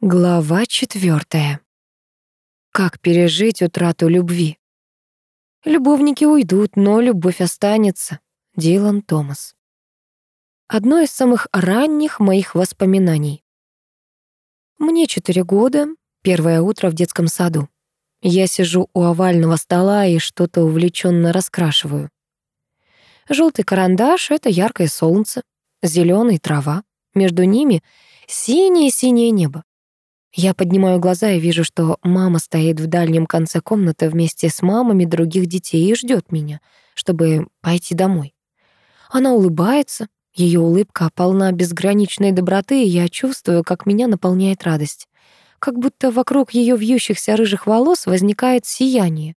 Глава четвертая. Как пережить утрату любви? Любовники уйдут, но любовь останется. Дилан Томас. Одно из самых ранних моих воспоминаний. Мне четыре года, первое утро в детском саду. Я сижу у овального стола и что-то увлеченно раскрашиваю. Желтый карандаш — это яркое солнце, зеленый трава. Между ними синее-синее небо. Я поднимаю глаза и вижу, что мама стоит в дальнем конце комнаты вместе с мамами других детей и ждет меня, чтобы пойти домой. Она улыбается, ее улыбка полна безграничной доброты, и я чувствую, как меня наполняет радость. Как будто вокруг ее вьющихся рыжих волос возникает сияние.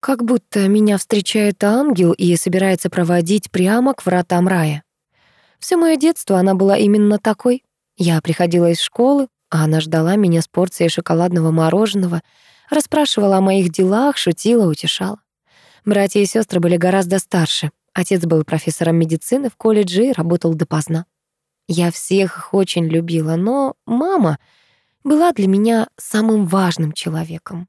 Как будто меня встречает ангел и собирается проводить прямо к вратам рая. Все мое детство она была именно такой. Я приходила из школы, а она ждала меня с порцией шоколадного мороженого, расспрашивала о моих делах, шутила, утешала. Братья и сестры были гораздо старше. Отец был профессором медицины в колледже и работал допоздна. Я всех их очень любила, но мама была для меня самым важным человеком.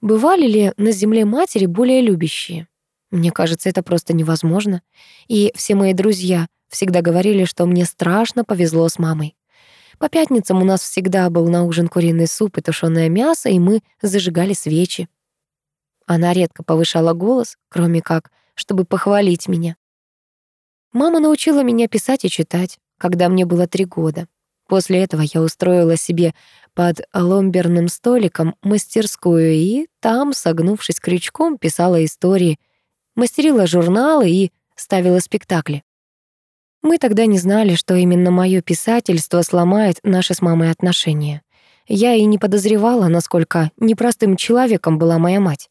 Бывали ли на земле матери более любящие? Мне кажется, это просто невозможно. И все мои друзья всегда говорили, что мне страшно повезло с мамой. По пятницам у нас всегда был на ужин куриный суп и тушёное мясо, и мы зажигали свечи. Она редко повышала голос, кроме как, чтобы похвалить меня. Мама научила меня писать и читать, когда мне было три года. После этого я устроила себе под ломберным столиком мастерскую и там, согнувшись крючком, писала истории, мастерила журналы и ставила спектакли. Мы тогда не знали, что именно моё писательство сломает наши с мамой отношения. Я и не подозревала, насколько непростым человеком была моя мать.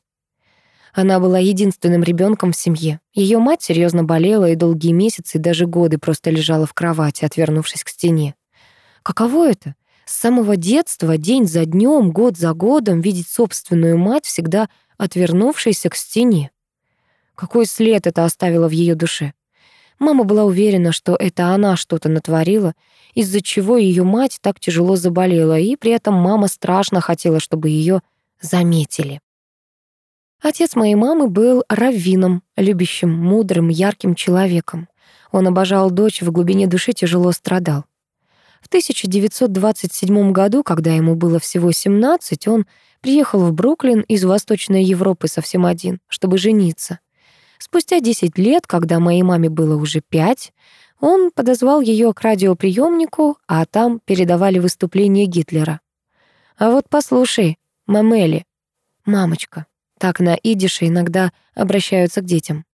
Она была единственным ребенком в семье. Ее мать серьезно болела и долгие месяцы и даже годы просто лежала в кровати, отвернувшись к стене. Каково это? С самого детства, день за днем, год за годом видеть собственную мать, всегда отвернувшейся к стене. Какой след это оставило в ее душе? Мама была уверена, что это она что-то натворила, из-за чего ее мать так тяжело заболела, и при этом мама страшно хотела, чтобы ее заметили. Отец моей мамы был раввином, любящим, мудрым, ярким человеком. Он обожал дочь, в глубине души тяжело страдал. В 1927 году, когда ему было всего 17, он приехал в Бруклин из Восточной Европы совсем один, чтобы жениться. Спустя 10 лет, когда моей маме было уже 5, он подозвал ее к радиоприемнику, а там передавали выступление Гитлера. «А вот послушай, мамели, мамочка», так на идише иногда обращаются к детям.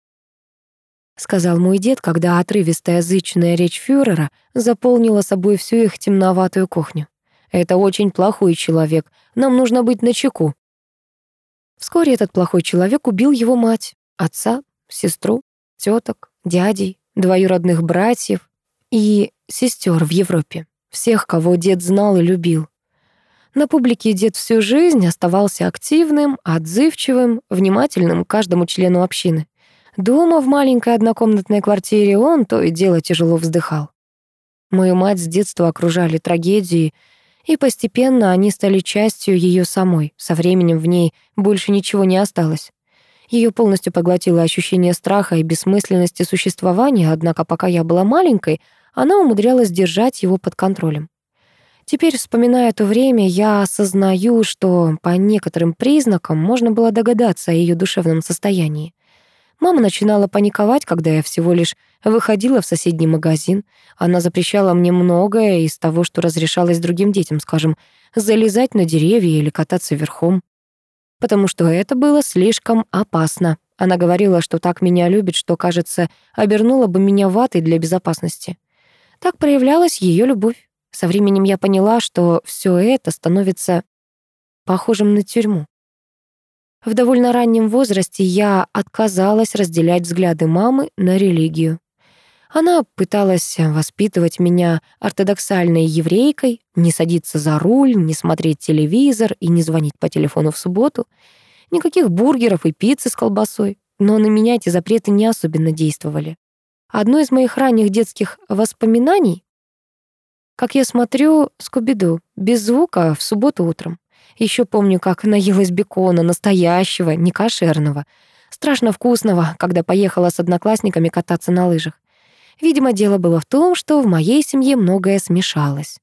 Сказал мой дед, когда отрывистая зычная речь фюрера заполнила собой всю их темноватую кухню. «Это очень плохой человек, нам нужно быть начеку». Вскоре этот плохой человек убил его мать, отца, сестру, теток, дядей, двоюродных братьев и сестер в Европе. Всех, кого дед знал и любил. На публике дед всю жизнь оставался активным, отзывчивым, внимательным к каждому члену общины. Дома в маленькой однокомнатной квартире он то и дело тяжело вздыхал. Мою мать с детства окружали трагедии, и постепенно они стали частью ее самой. Со временем в ней больше ничего не осталось. Ее полностью поглотило ощущение страха и бессмысленности существования, однако пока я была маленькой, она умудрялась держать его под контролем. Теперь, вспоминая то время, я осознаю, что по некоторым признакам можно было догадаться о ее душевном состоянии. Мама начинала паниковать, когда я всего лишь выходила в соседний магазин. Она запрещала мне многое из того, что разрешалось другим детям, скажем, залезать на деревья или кататься верхом потому что это было слишком опасно. Она говорила, что так меня любит, что, кажется, обернула бы меня ватой для безопасности. Так проявлялась ее любовь. Со временем я поняла, что все это становится похожим на тюрьму. В довольно раннем возрасте я отказалась разделять взгляды мамы на религию. Она пыталась воспитывать меня ортодоксальной еврейкой, не садиться за руль, не смотреть телевизор и не звонить по телефону в субботу. Никаких бургеров и пиццы с колбасой. Но на меня эти запреты не особенно действовали. Одно из моих ранних детских воспоминаний как я смотрю «Скуби-Ду» без звука в субботу утром. Еще помню, как наелась бекона, настоящего, не кошерного. Страшно вкусного, когда поехала с одноклассниками кататься на лыжах. Видимо, дело было в том, что в моей семье многое смешалось.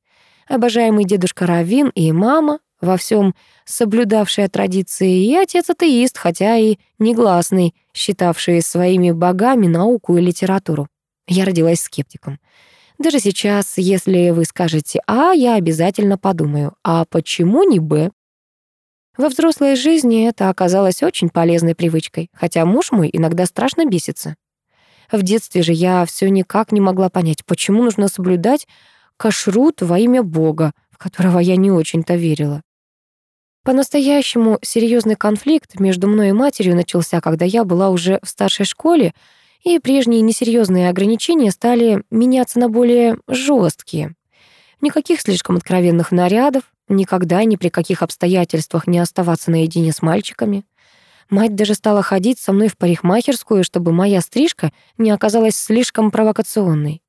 Обожаемый дедушка Равин и мама, во всем соблюдавшая традиции, и отец-атеист, хотя и негласный, считавший своими богами науку и литературу. Я родилась скептиком. Даже сейчас, если вы скажете «А», я обязательно подумаю «А почему не «Б»?» Во взрослой жизни это оказалось очень полезной привычкой, хотя муж мой иногда страшно бесится. В детстве же я все никак не могла понять, почему нужно соблюдать кашрут во имя Бога, в которого я не очень-то верила. По-настоящему серьезный конфликт между мной и матерью начался, когда я была уже в старшей школе, и прежние несерьезные ограничения стали меняться на более жесткие. Никаких слишком откровенных нарядов, никогда ни при каких обстоятельствах не оставаться наедине с мальчиками. Мать даже стала ходить со мной в парикмахерскую, чтобы моя стрижка не оказалась слишком провокационной.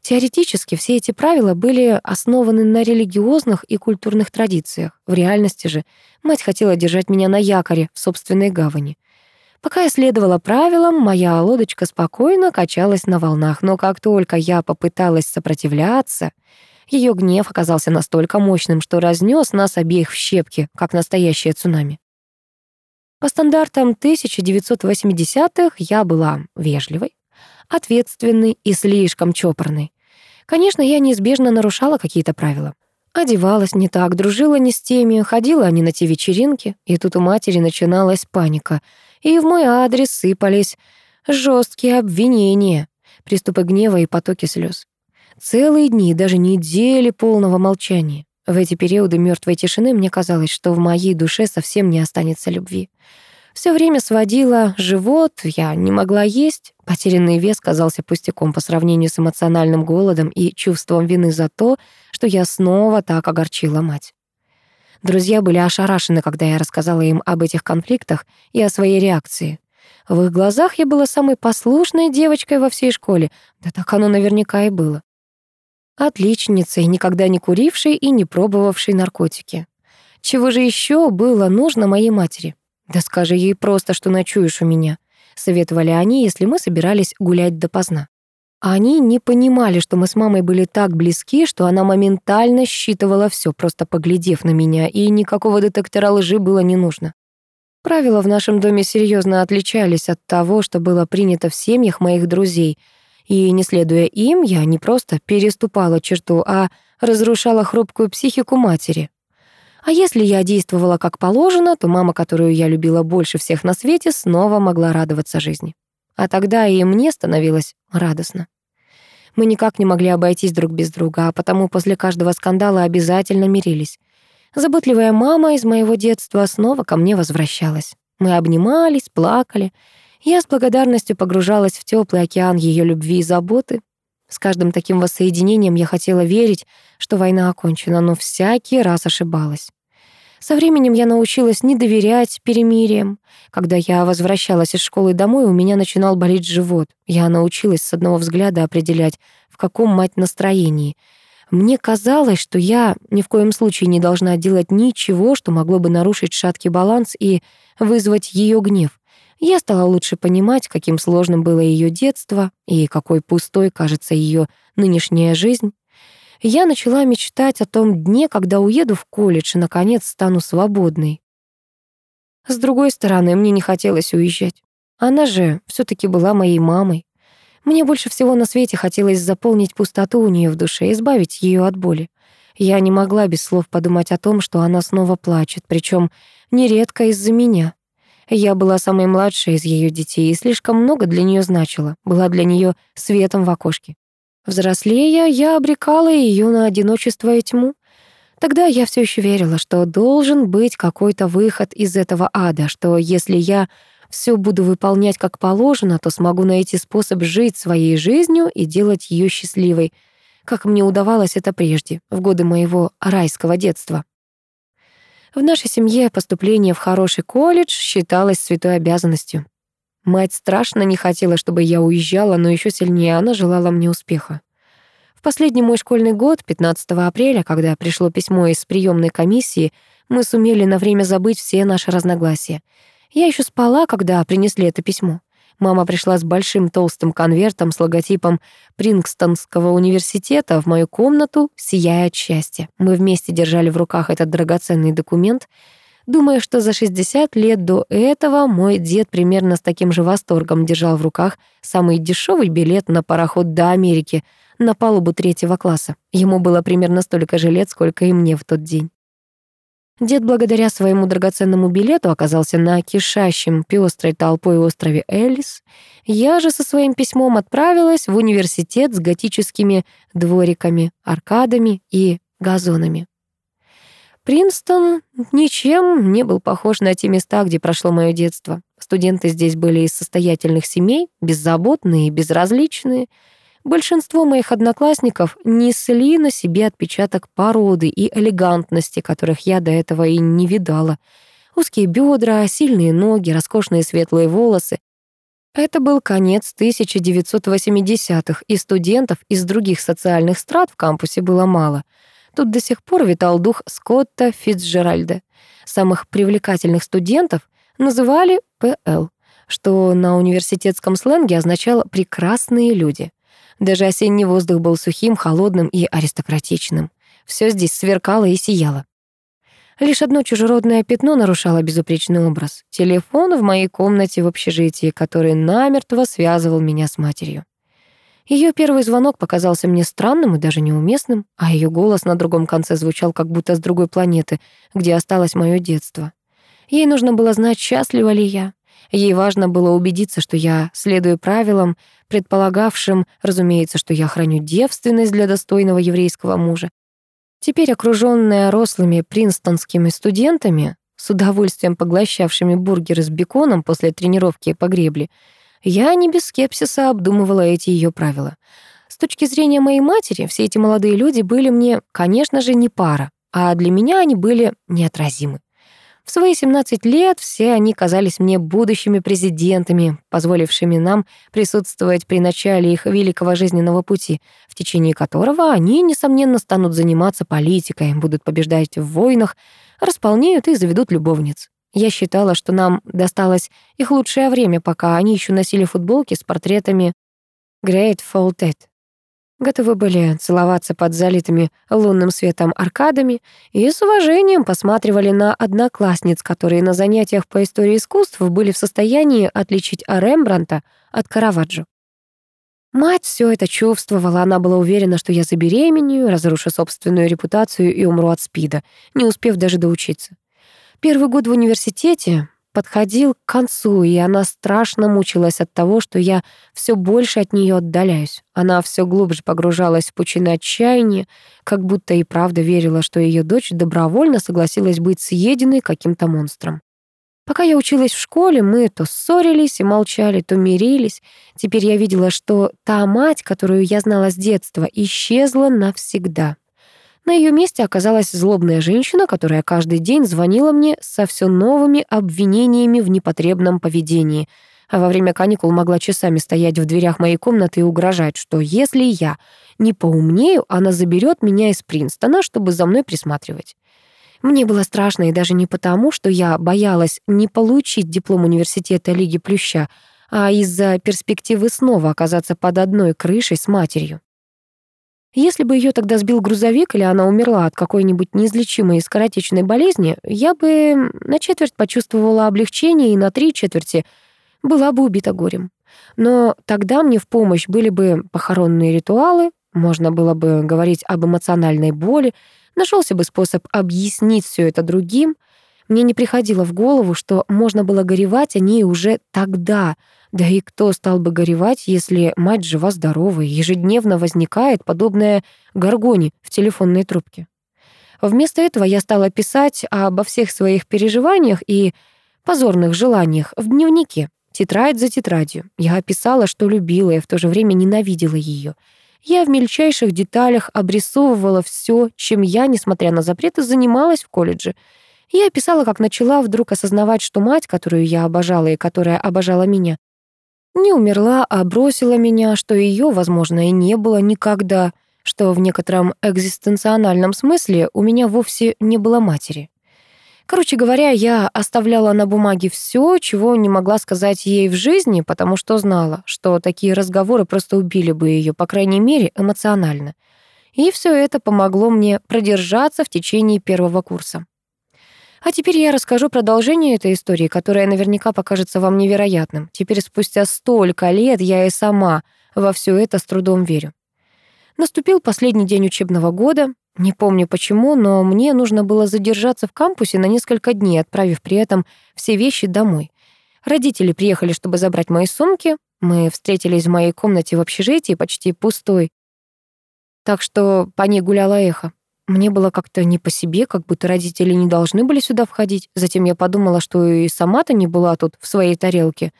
Теоретически все эти правила были основаны на религиозных и культурных традициях. В реальности же мать хотела держать меня на якоре в собственной гавани. Пока я следовала правилам, моя лодочка спокойно качалась на волнах, но как только я попыталась сопротивляться, ее гнев оказался настолько мощным, что разнес нас обеих в щепки, как настоящее цунами. По стандартам 1980-х я была вежливой, ответственной и слишком чопорной. Конечно, я неизбежно нарушала какие-то правила. Одевалась не так, дружила не с теми, ходила не на те вечеринки, и тут у матери начиналась паника, и в мой адрес сыпались жесткие обвинения, приступы гнева и потоки слез. Целые дни, даже недели полного молчания. В эти периоды мертвой тишины мне казалось, что в моей душе совсем не останется любви. Все время сводила живот, я не могла есть. Потерянный вес казался пустяком по сравнению с эмоциональным голодом и чувством вины за то, что я снова так огорчила мать. Друзья были ошарашены, когда я рассказала им об этих конфликтах и о своей реакции. В их глазах я была самой послушной девочкой во всей школе. Да так оно наверняка и было. Отличницей, никогда не курившей и не пробовавшей наркотики. Чего же еще было нужно моей матери? «Да скажи ей просто, что ночуешь у меня», — советовали они, если мы собирались гулять допоздна. Они не понимали, что мы с мамой были так близки, что она моментально считывала все, просто поглядев на меня, и никакого детектора лжи было не нужно. Правила в нашем доме серьезно отличались от того, что было принято в семьях моих друзей, и, не следуя им, я не просто переступала черту, а разрушала хрупкую психику матери. А если я действовала как положено, то мама, которую я любила больше всех на свете, снова могла радоваться жизни. А тогда и мне становилось радостно. Мы никак не могли обойтись друг без друга, а потому после каждого скандала обязательно мирились. Заботливая мама из моего детства снова ко мне возвращалась. Мы обнимались, плакали. Я с благодарностью погружалась в теплый океан ее любви и заботы. С каждым таким воссоединением я хотела верить, что война окончена, но всякий раз ошибалась. Со временем я научилась не доверять перемириям. Когда я возвращалась из школы домой, у меня начинал болеть живот. Я научилась с одного взгляда определять, в каком мать настроении. Мне казалось, что я ни в коем случае не должна делать ничего, что могло бы нарушить шаткий баланс и вызвать ее гнев. Я стала лучше понимать, каким сложным было ее детство и какой пустой кажется ее нынешняя жизнь я начала мечтать о том дне, когда уеду в колледж и, наконец, стану свободной. С другой стороны, мне не хотелось уезжать. Она же все таки была моей мамой. Мне больше всего на свете хотелось заполнить пустоту у нее в душе, избавить ее от боли. Я не могла без слов подумать о том, что она снова плачет, причем нередко из-за меня. Я была самой младшей из ее детей и слишком много для нее значила, была для нее светом в окошке. Взрослея, я обрекала ее на одиночество и тьму. Тогда я все еще верила, что должен быть какой-то выход из этого ада, что если я все буду выполнять как положено, то смогу найти способ жить своей жизнью и делать ее счастливой, как мне удавалось это прежде, в годы моего райского детства. В нашей семье поступление в хороший колледж считалось святой обязанностью. Мать страшно не хотела, чтобы я уезжала, но еще сильнее она желала мне успеха. В последний мой школьный год, 15 апреля, когда пришло письмо из приемной комиссии, мы сумели на время забыть все наши разногласия. Я еще спала, когда принесли это письмо. Мама пришла с большим толстым конвертом с логотипом Прингстонского университета в мою комнату, сияя от счастья. Мы вместе держали в руках этот драгоценный документ, думая, что за 60 лет до этого мой дед примерно с таким же восторгом держал в руках самый дешевый билет на пароход до Америки на палубу третьего класса. Ему было примерно столько же лет, сколько и мне в тот день. Дед благодаря своему драгоценному билету оказался на кишащем пестрой толпой острове Элис. Я же со своим письмом отправилась в университет с готическими двориками, аркадами и газонами. Принстон ничем не был похож на те места, где прошло мое детство. Студенты здесь были из состоятельных семей, беззаботные и безразличные — Большинство моих одноклассников несли на себе отпечаток породы и элегантности, которых я до этого и не видала. Узкие бедра, сильные ноги, роскошные светлые волосы. Это был конец 1980-х, и студентов из других социальных страт в кампусе было мало. Тут до сих пор витал дух Скотта Фицджеральда. Самых привлекательных студентов называли ПЛ, что на университетском сленге означало «прекрасные люди». Даже осенний воздух был сухим, холодным и аристократичным. Все здесь сверкало и сияло. Лишь одно чужеродное пятно нарушало безупречный образ. Телефон в моей комнате в общежитии, который намертво связывал меня с матерью. Ее первый звонок показался мне странным и даже неуместным, а ее голос на другом конце звучал как будто с другой планеты, где осталось мое детство. Ей нужно было знать, счастлива ли я. Ей важно было убедиться, что я следую правилам, предполагавшим, разумеется, что я храню девственность для достойного еврейского мужа. Теперь, окружённая рослыми принстонскими студентами, с удовольствием поглощавшими бургеры с беконом после тренировки по гребле, я не без скепсиса обдумывала эти её правила. С точки зрения моей матери, все эти молодые люди были мне, конечно же, не пара, а для меня они были неотразимы. В свои 17 лет все они казались мне будущими президентами, позволившими нам присутствовать при начале их великого жизненного пути, в течение которого они, несомненно, станут заниматься политикой, будут побеждать в войнах, располнеют и заведут любовниц. Я считала, что нам досталось их лучшее время, пока они еще носили футболки с портретами Grateful Dead готовы были целоваться под залитыми лунным светом аркадами и с уважением посматривали на одноклассниц, которые на занятиях по истории искусств были в состоянии отличить Рембранта от Караваджо. Мать все это чувствовала, она была уверена, что я забеременею, разрушу собственную репутацию и умру от СПИДа, не успев даже доучиться. Первый год в университете подходил к концу, и она страшно мучилась от того, что я все больше от нее отдаляюсь. Она все глубже погружалась в пучины отчаяния, как будто и правда верила, что ее дочь добровольно согласилась быть съеденной каким-то монстром. Пока я училась в школе, мы то ссорились и молчали, то мирились. Теперь я видела, что та мать, которую я знала с детства, исчезла навсегда. На ее месте оказалась злобная женщина, которая каждый день звонила мне со все новыми обвинениями в непотребном поведении, а во время каникул могла часами стоять в дверях моей комнаты и угрожать, что если я не поумнею, она заберет меня из Принстона, чтобы за мной присматривать. Мне было страшно и даже не потому, что я боялась не получить диплом университета Лиги Плюща, а из-за перспективы снова оказаться под одной крышей с матерью. Если бы ее тогда сбил грузовик или она умерла от какой-нибудь неизлечимой скоротечной болезни, я бы на четверть почувствовала облегчение и на три четверти была бы убита горем. Но тогда мне в помощь были бы похоронные ритуалы, можно было бы говорить об эмоциональной боли, нашелся бы способ объяснить все это другим. Мне не приходило в голову, что можно было горевать о ней уже тогда — да и кто стал бы горевать, если мать жива-здорова и ежедневно возникает, подобная горгоне в телефонной трубке? Вместо этого я стала писать обо всех своих переживаниях и позорных желаниях в дневнике, тетрадь за тетрадью. Я описала, что любила и в то же время ненавидела ее. Я в мельчайших деталях обрисовывала все, чем я, несмотря на запреты, занималась в колледже. Я описала, как начала вдруг осознавать, что мать, которую я обожала и которая обожала меня, не умерла, а бросила меня, что ее, возможно, и не было никогда, что в некотором экзистенциональном смысле у меня вовсе не было матери. Короче говоря, я оставляла на бумаге все, чего не могла сказать ей в жизни, потому что знала, что такие разговоры просто убили бы ее, по крайней мере, эмоционально. И все это помогло мне продержаться в течение первого курса. А теперь я расскажу продолжение этой истории, которая наверняка покажется вам невероятным. Теперь спустя столько лет я и сама во все это с трудом верю. Наступил последний день учебного года. Не помню почему, но мне нужно было задержаться в кампусе на несколько дней, отправив при этом все вещи домой. Родители приехали, чтобы забрать мои сумки. Мы встретились в моей комнате в общежитии, почти пустой. Так что по ней гуляло эхо. Мне было как-то не по себе, как будто родители не должны были сюда входить. Затем я подумала, что и сама-то не была тут в своей тарелке.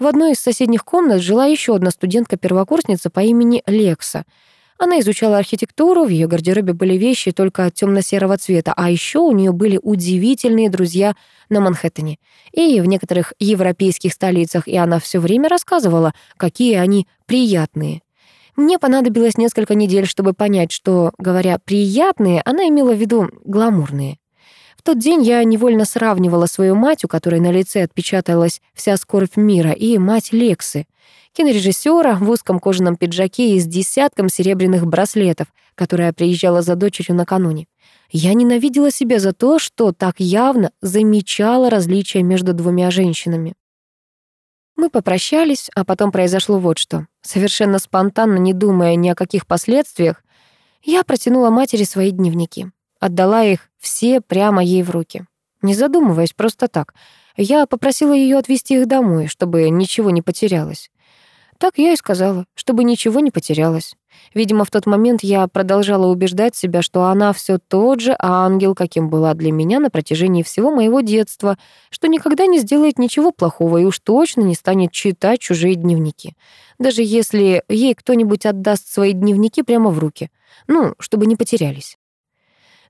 В одной из соседних комнат жила еще одна студентка-первокурсница по имени Лекса — она изучала архитектуру, в ее гардеробе были вещи только темно-серого цвета, а еще у нее были удивительные друзья на Манхэттене и в некоторых европейских столицах, и она все время рассказывала, какие они приятные. Мне понадобилось несколько недель, чтобы понять, что, говоря «приятные», она имела в виду «гламурные». В тот день я невольно сравнивала свою мать, у которой на лице отпечаталась вся скорбь мира, и мать Лексы кинорежиссера в узком кожаном пиджаке и с десятком серебряных браслетов, которая приезжала за дочерью накануне. Я ненавидела себя за то, что так явно замечала различия между двумя женщинами. Мы попрощались, а потом произошло вот что. Совершенно спонтанно, не думая ни о каких последствиях, я протянула матери свои дневники. Отдала их все прямо ей в руки. Не задумываясь, просто так. Я попросила ее отвезти их домой, чтобы ничего не потерялось. Так я и сказала, чтобы ничего не потерялось. Видимо, в тот момент я продолжала убеждать себя, что она все тот же ангел, каким была для меня на протяжении всего моего детства, что никогда не сделает ничего плохого и уж точно не станет читать чужие дневники. Даже если ей кто-нибудь отдаст свои дневники прямо в руки. Ну, чтобы не потерялись.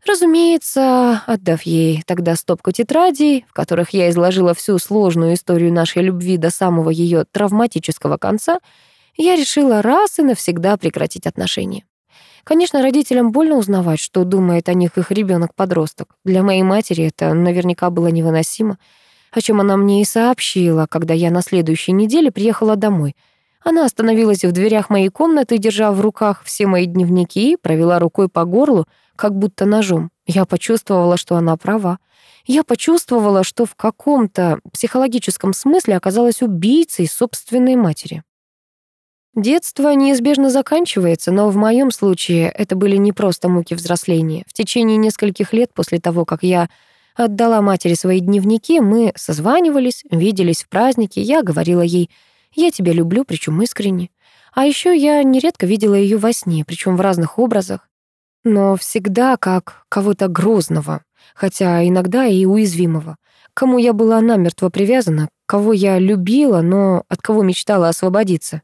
Разумеется, отдав ей тогда стопку тетрадей, в которых я изложила всю сложную историю нашей любви до самого ее травматического конца, я решила раз и навсегда прекратить отношения. Конечно, родителям больно узнавать, что думает о них их ребенок подросток Для моей матери это наверняка было невыносимо, о чем она мне и сообщила, когда я на следующей неделе приехала домой. Она остановилась в дверях моей комнаты, держа в руках все мои дневники, и провела рукой по горлу, как будто ножом. Я почувствовала, что она права. Я почувствовала, что в каком-то психологическом смысле оказалась убийцей собственной матери. Детство неизбежно заканчивается, но в моем случае это были не просто муки взросления. В течение нескольких лет после того, как я отдала матери свои дневники, мы созванивались, виделись в празднике, я говорила ей «я тебя люблю», причем искренне. А еще я нередко видела ее во сне, причем в разных образах но всегда как кого-то грозного, хотя иногда и уязвимого, кому я была намертво привязана, кого я любила, но от кого мечтала освободиться.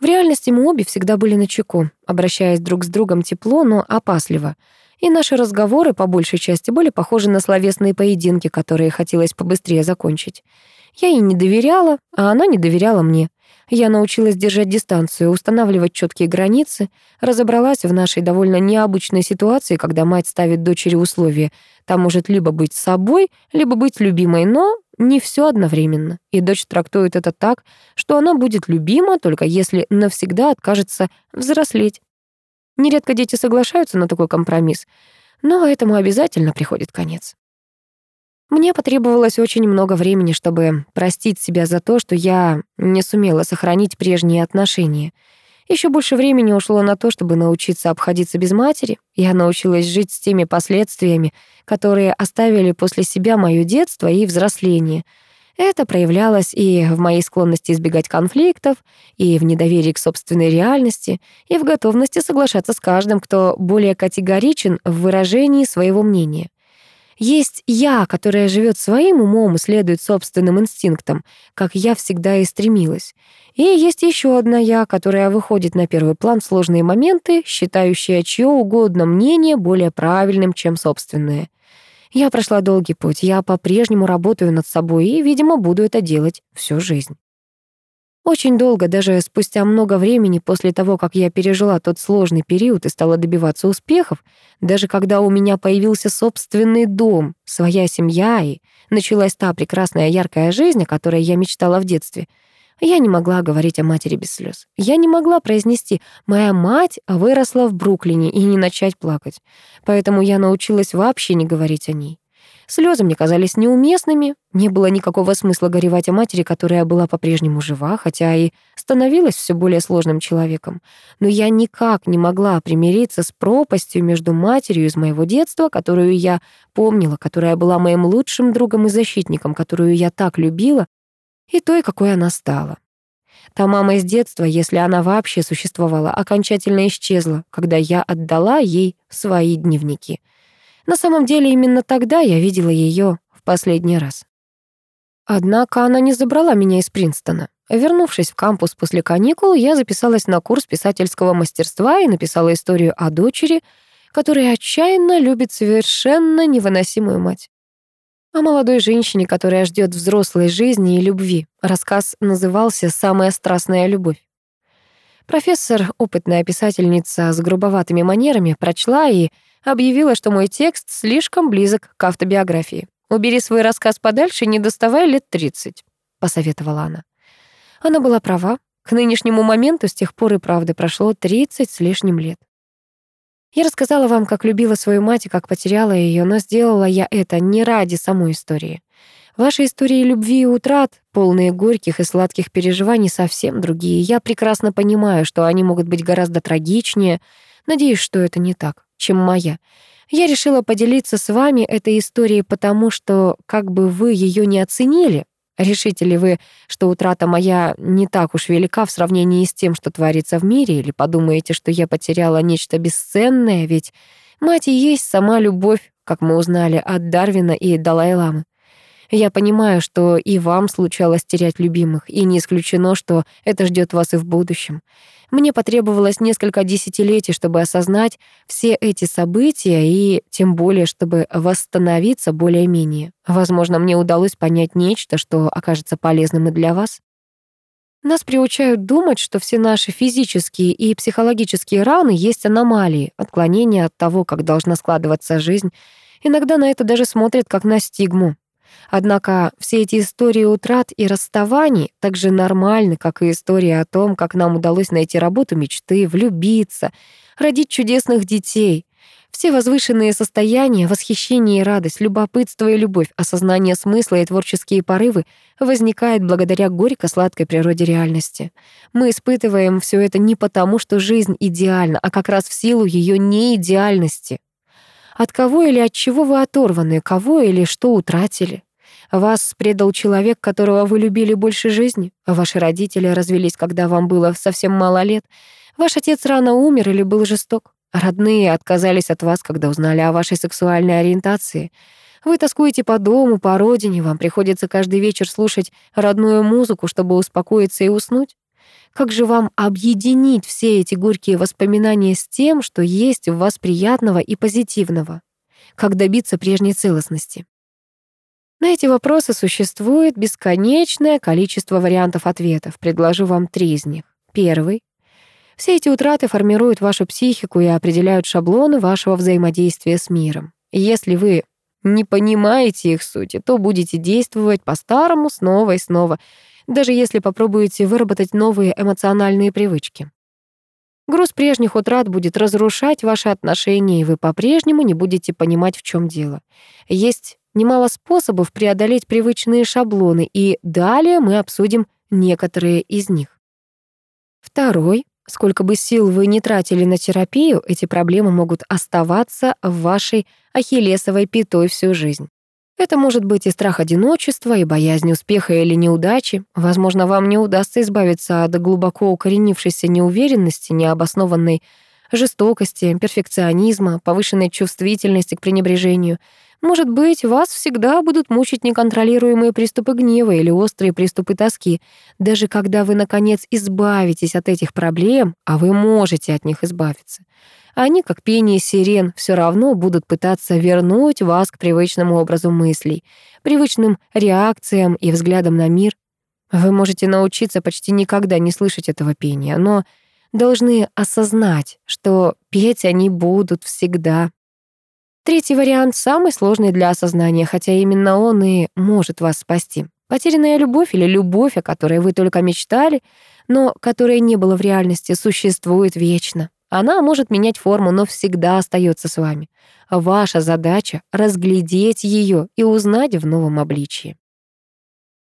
В реальности мы обе всегда были начеку, обращаясь друг с другом тепло, но опасливо. И наши разговоры, по большей части, были похожи на словесные поединки, которые хотелось побыстрее закончить. Я ей не доверяла, а она не доверяла мне. Я научилась держать дистанцию, устанавливать четкие границы, разобралась в нашей довольно необычной ситуации, когда мать ставит дочери условия. Там может либо быть собой, либо быть любимой, но не все одновременно. И дочь трактует это так, что она будет любима, только если навсегда откажется взрослеть. Нередко дети соглашаются на такой компромисс, но этому обязательно приходит конец. Мне потребовалось очень много времени, чтобы простить себя за то, что я не сумела сохранить прежние отношения. Еще больше времени ушло на то, чтобы научиться обходиться без матери. Я научилась жить с теми последствиями, которые оставили после себя моё детство и взросление. Это проявлялось и в моей склонности избегать конфликтов, и в недоверии к собственной реальности, и в готовности соглашаться с каждым, кто более категоричен в выражении своего мнения. Есть я, которая живет своим умом и следует собственным инстинктам, как я всегда и стремилась. И есть еще одна я, которая выходит на первый план в сложные моменты, считающая чье угодно мнение более правильным, чем собственное. Я прошла долгий путь, я по-прежнему работаю над собой и, видимо, буду это делать всю жизнь. Очень долго, даже спустя много времени после того, как я пережила тот сложный период и стала добиваться успехов, даже когда у меня появился собственный дом, своя семья и началась та прекрасная яркая жизнь, о которой я мечтала в детстве, я не могла говорить о матери без слез. Я не могла произнести «моя мать выросла в Бруклине» и не начать плакать. Поэтому я научилась вообще не говорить о ней. Слезы мне казались неуместными, не было никакого смысла горевать о матери, которая была по-прежнему жива, хотя и становилась все более сложным человеком. Но я никак не могла примириться с пропастью между матерью из моего детства, которую я помнила, которая была моим лучшим другом и защитником, которую я так любила, и той, какой она стала. Та мама из детства, если она вообще существовала, окончательно исчезла, когда я отдала ей свои дневники — на самом деле именно тогда я видела ее в последний раз. Однако она не забрала меня из Принстона. Вернувшись в кампус после каникул, я записалась на курс писательского мастерства и написала историю о дочери, которая отчаянно любит совершенно невыносимую мать. О молодой женщине, которая ждет взрослой жизни и любви. Рассказ назывался «Самая страстная любовь». Профессор, опытная писательница с грубоватыми манерами, прочла и объявила, что мой текст слишком близок к автобиографии. «Убери свой рассказ подальше, не доставай лет 30», — посоветовала она. Она была права. К нынешнему моменту с тех пор и правда прошло 30 с лишним лет. Я рассказала вам, как любила свою мать и как потеряла ее, но сделала я это не ради самой истории. Ваши истории любви и утрат, полные горьких и сладких переживаний, совсем другие. Я прекрасно понимаю, что они могут быть гораздо трагичнее. Надеюсь, что это не так чем моя. Я решила поделиться с вами этой историей, потому что, как бы вы ее не оценили, решите ли вы, что утрата моя не так уж велика в сравнении с тем, что творится в мире, или подумаете, что я потеряла нечто бесценное, ведь мать и есть сама любовь, как мы узнали от Дарвина и Далай-ламы. Я понимаю, что и вам случалось терять любимых, и не исключено, что это ждет вас и в будущем. Мне потребовалось несколько десятилетий, чтобы осознать все эти события и тем более, чтобы восстановиться более-менее. Возможно, мне удалось понять нечто, что окажется полезным и для вас. Нас приучают думать, что все наши физические и психологические раны есть аномалии, отклонения от того, как должна складываться жизнь. Иногда на это даже смотрят как на стигму. Однако все эти истории утрат и расставаний так же нормальны, как и история о том, как нам удалось найти работу мечты, влюбиться, родить чудесных детей. Все возвышенные состояния, восхищение и радость, любопытство и любовь, осознание смысла и творческие порывы возникают благодаря горько-сладкой природе реальности. Мы испытываем все это не потому, что жизнь идеальна, а как раз в силу ее неидеальности. От кого или от чего вы оторваны, кого или что утратили? Вас предал человек, которого вы любили больше жизни. Ваши родители развелись, когда вам было совсем мало лет. Ваш отец рано умер или был жесток. Родные отказались от вас, когда узнали о вашей сексуальной ориентации. Вы тоскуете по дому, по родине, вам приходится каждый вечер слушать родную музыку, чтобы успокоиться и уснуть. Как же вам объединить все эти горькие воспоминания с тем, что есть в вас приятного и позитивного? Как добиться прежней целостности? На эти вопросы существует бесконечное количество вариантов ответов. Предложу вам три из них. Первый. Все эти утраты формируют вашу психику и определяют шаблоны вашего взаимодействия с миром. Если вы не понимаете их сути, то будете действовать по-старому снова и снова, даже если попробуете выработать новые эмоциональные привычки. Груз прежних утрат будет разрушать ваши отношения, и вы по-прежнему не будете понимать, в чем дело. Есть немало способов преодолеть привычные шаблоны, и далее мы обсудим некоторые из них. Второй. Сколько бы сил вы не тратили на терапию, эти проблемы могут оставаться в вашей ахиллесовой пятой всю жизнь. Это может быть и страх одиночества, и боязнь успеха или неудачи. Возможно, вам не удастся избавиться от глубоко укоренившейся неуверенности, необоснованной жестокости, перфекционизма, повышенной чувствительности к пренебрежению. Может быть, вас всегда будут мучить неконтролируемые приступы гнева или острые приступы тоски. Даже когда вы, наконец, избавитесь от этих проблем, а вы можете от них избавиться, они, как пение сирен, все равно будут пытаться вернуть вас к привычному образу мыслей, привычным реакциям и взглядам на мир. Вы можете научиться почти никогда не слышать этого пения, но должны осознать, что петь они будут всегда. Третий вариант самый сложный для осознания, хотя именно он и может вас спасти. Потерянная любовь или любовь, о которой вы только мечтали, но которая не была в реальности, существует вечно. Она может менять форму, но всегда остается с вами. Ваша задача — разглядеть ее и узнать в новом обличии.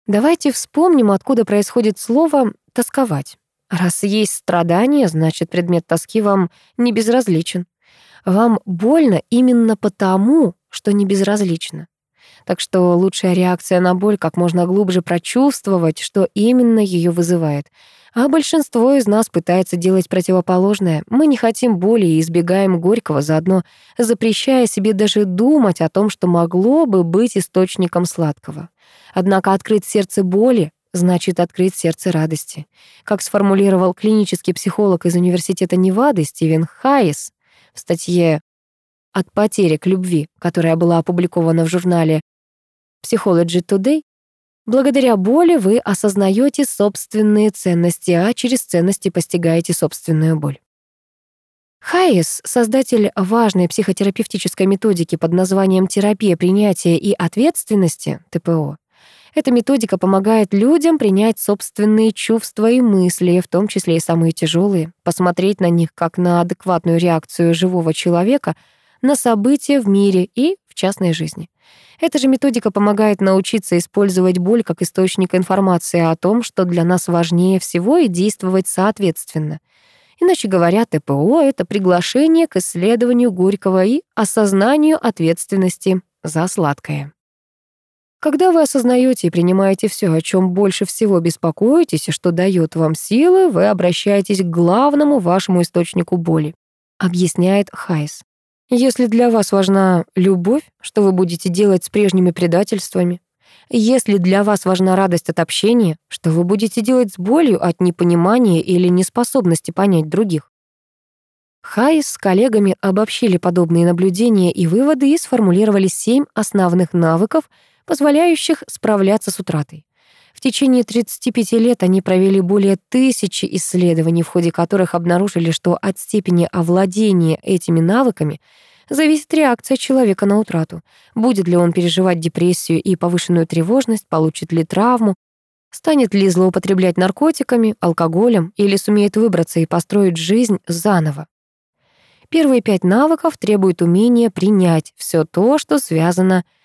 Давайте вспомним, откуда происходит слово «тосковать». Раз есть страдание, значит, предмет тоски вам не безразличен. Вам больно именно потому, что не безразлично. Так что лучшая реакция на боль как можно глубже прочувствовать, что именно ее вызывает. А большинство из нас пытается делать противоположное. Мы не хотим боли и избегаем горького, заодно запрещая себе даже думать о том, что могло бы быть источником сладкого. Однако открыть сердце боли значит открыть сердце радости. Как сформулировал клинический психолог из Университета Невады Стивен Хайес в статье «От потери к любви», которая была опубликована в журнале Psychology Today, благодаря боли вы осознаете собственные ценности, а через ценности постигаете собственную боль. Хайес, создатель важной психотерапевтической методики под названием терапия принятия и ответственности, ТПО, эта методика помогает людям принять собственные чувства и мысли, в том числе и самые тяжелые, посмотреть на них как на адекватную реакцию живого человека на события в мире и в частной жизни. Эта же методика помогает научиться использовать боль как источник информации о том, что для нас важнее всего, и действовать соответственно. Иначе говоря, ТПО — это приглашение к исследованию горького и осознанию ответственности за сладкое. Когда вы осознаете и принимаете все, о чем больше всего беспокоитесь и что дает вам силы, вы обращаетесь к главному вашему источнику боли, объясняет Хайс. Если для вас важна любовь, что вы будете делать с прежними предательствами? Если для вас важна радость от общения, что вы будете делать с болью от непонимания или неспособности понять других? Хайс с коллегами обобщили подобные наблюдения и выводы и сформулировали семь основных навыков, позволяющих справляться с утратой. В течение 35 лет они провели более тысячи исследований, в ходе которых обнаружили, что от степени овладения этими навыками зависит реакция человека на утрату. Будет ли он переживать депрессию и повышенную тревожность, получит ли травму, станет ли злоупотреблять наркотиками, алкоголем или сумеет выбраться и построить жизнь заново. Первые пять навыков требуют умения принять все то, что связано с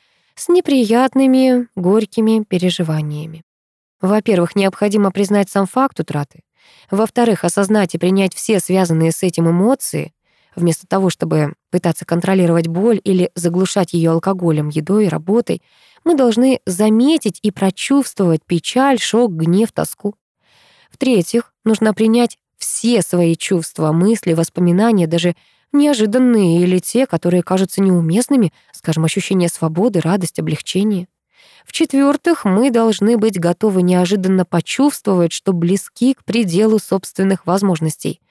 неприятными, горькими переживаниями. Во-первых, необходимо признать сам факт утраты. Во-вторых, осознать и принять все связанные с этим эмоции, вместо того, чтобы пытаться контролировать боль или заглушать ее алкоголем, едой, работой, мы должны заметить и прочувствовать печаль, шок, гнев, тоску. В-третьих, нужно принять все свои чувства, мысли, воспоминания, даже неожиданные или те, которые кажутся неуместными, скажем, ощущение свободы, радость, облегчение. В-четвертых, мы должны быть готовы неожиданно почувствовать, что близки к пределу собственных возможностей.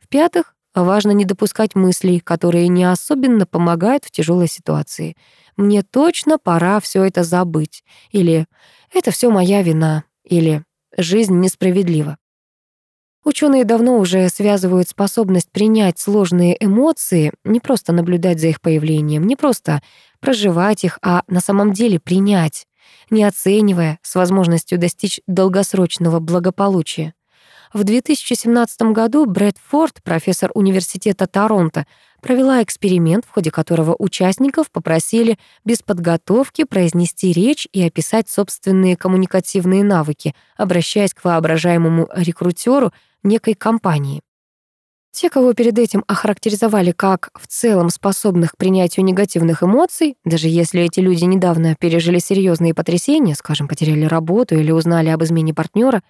В-пятых, важно не допускать мыслей, которые не особенно помогают в тяжелой ситуации. «Мне точно пора все это забыть» или «это все моя вина» или «жизнь несправедлива». Ученые давно уже связывают способность принять сложные эмоции, не просто наблюдать за их появлением, не просто проживать их, а на самом деле принять, не оценивая, с возможностью достичь долгосрочного благополучия. В 2017 году Брэд Форд, профессор университета Торонто, провела эксперимент, в ходе которого участников попросили без подготовки произнести речь и описать собственные коммуникативные навыки, обращаясь к воображаемому рекрутеру некой компании. Те, кого перед этим охарактеризовали как в целом способных к принятию негативных эмоций, даже если эти люди недавно пережили серьезные потрясения, скажем, потеряли работу или узнали об измене партнера,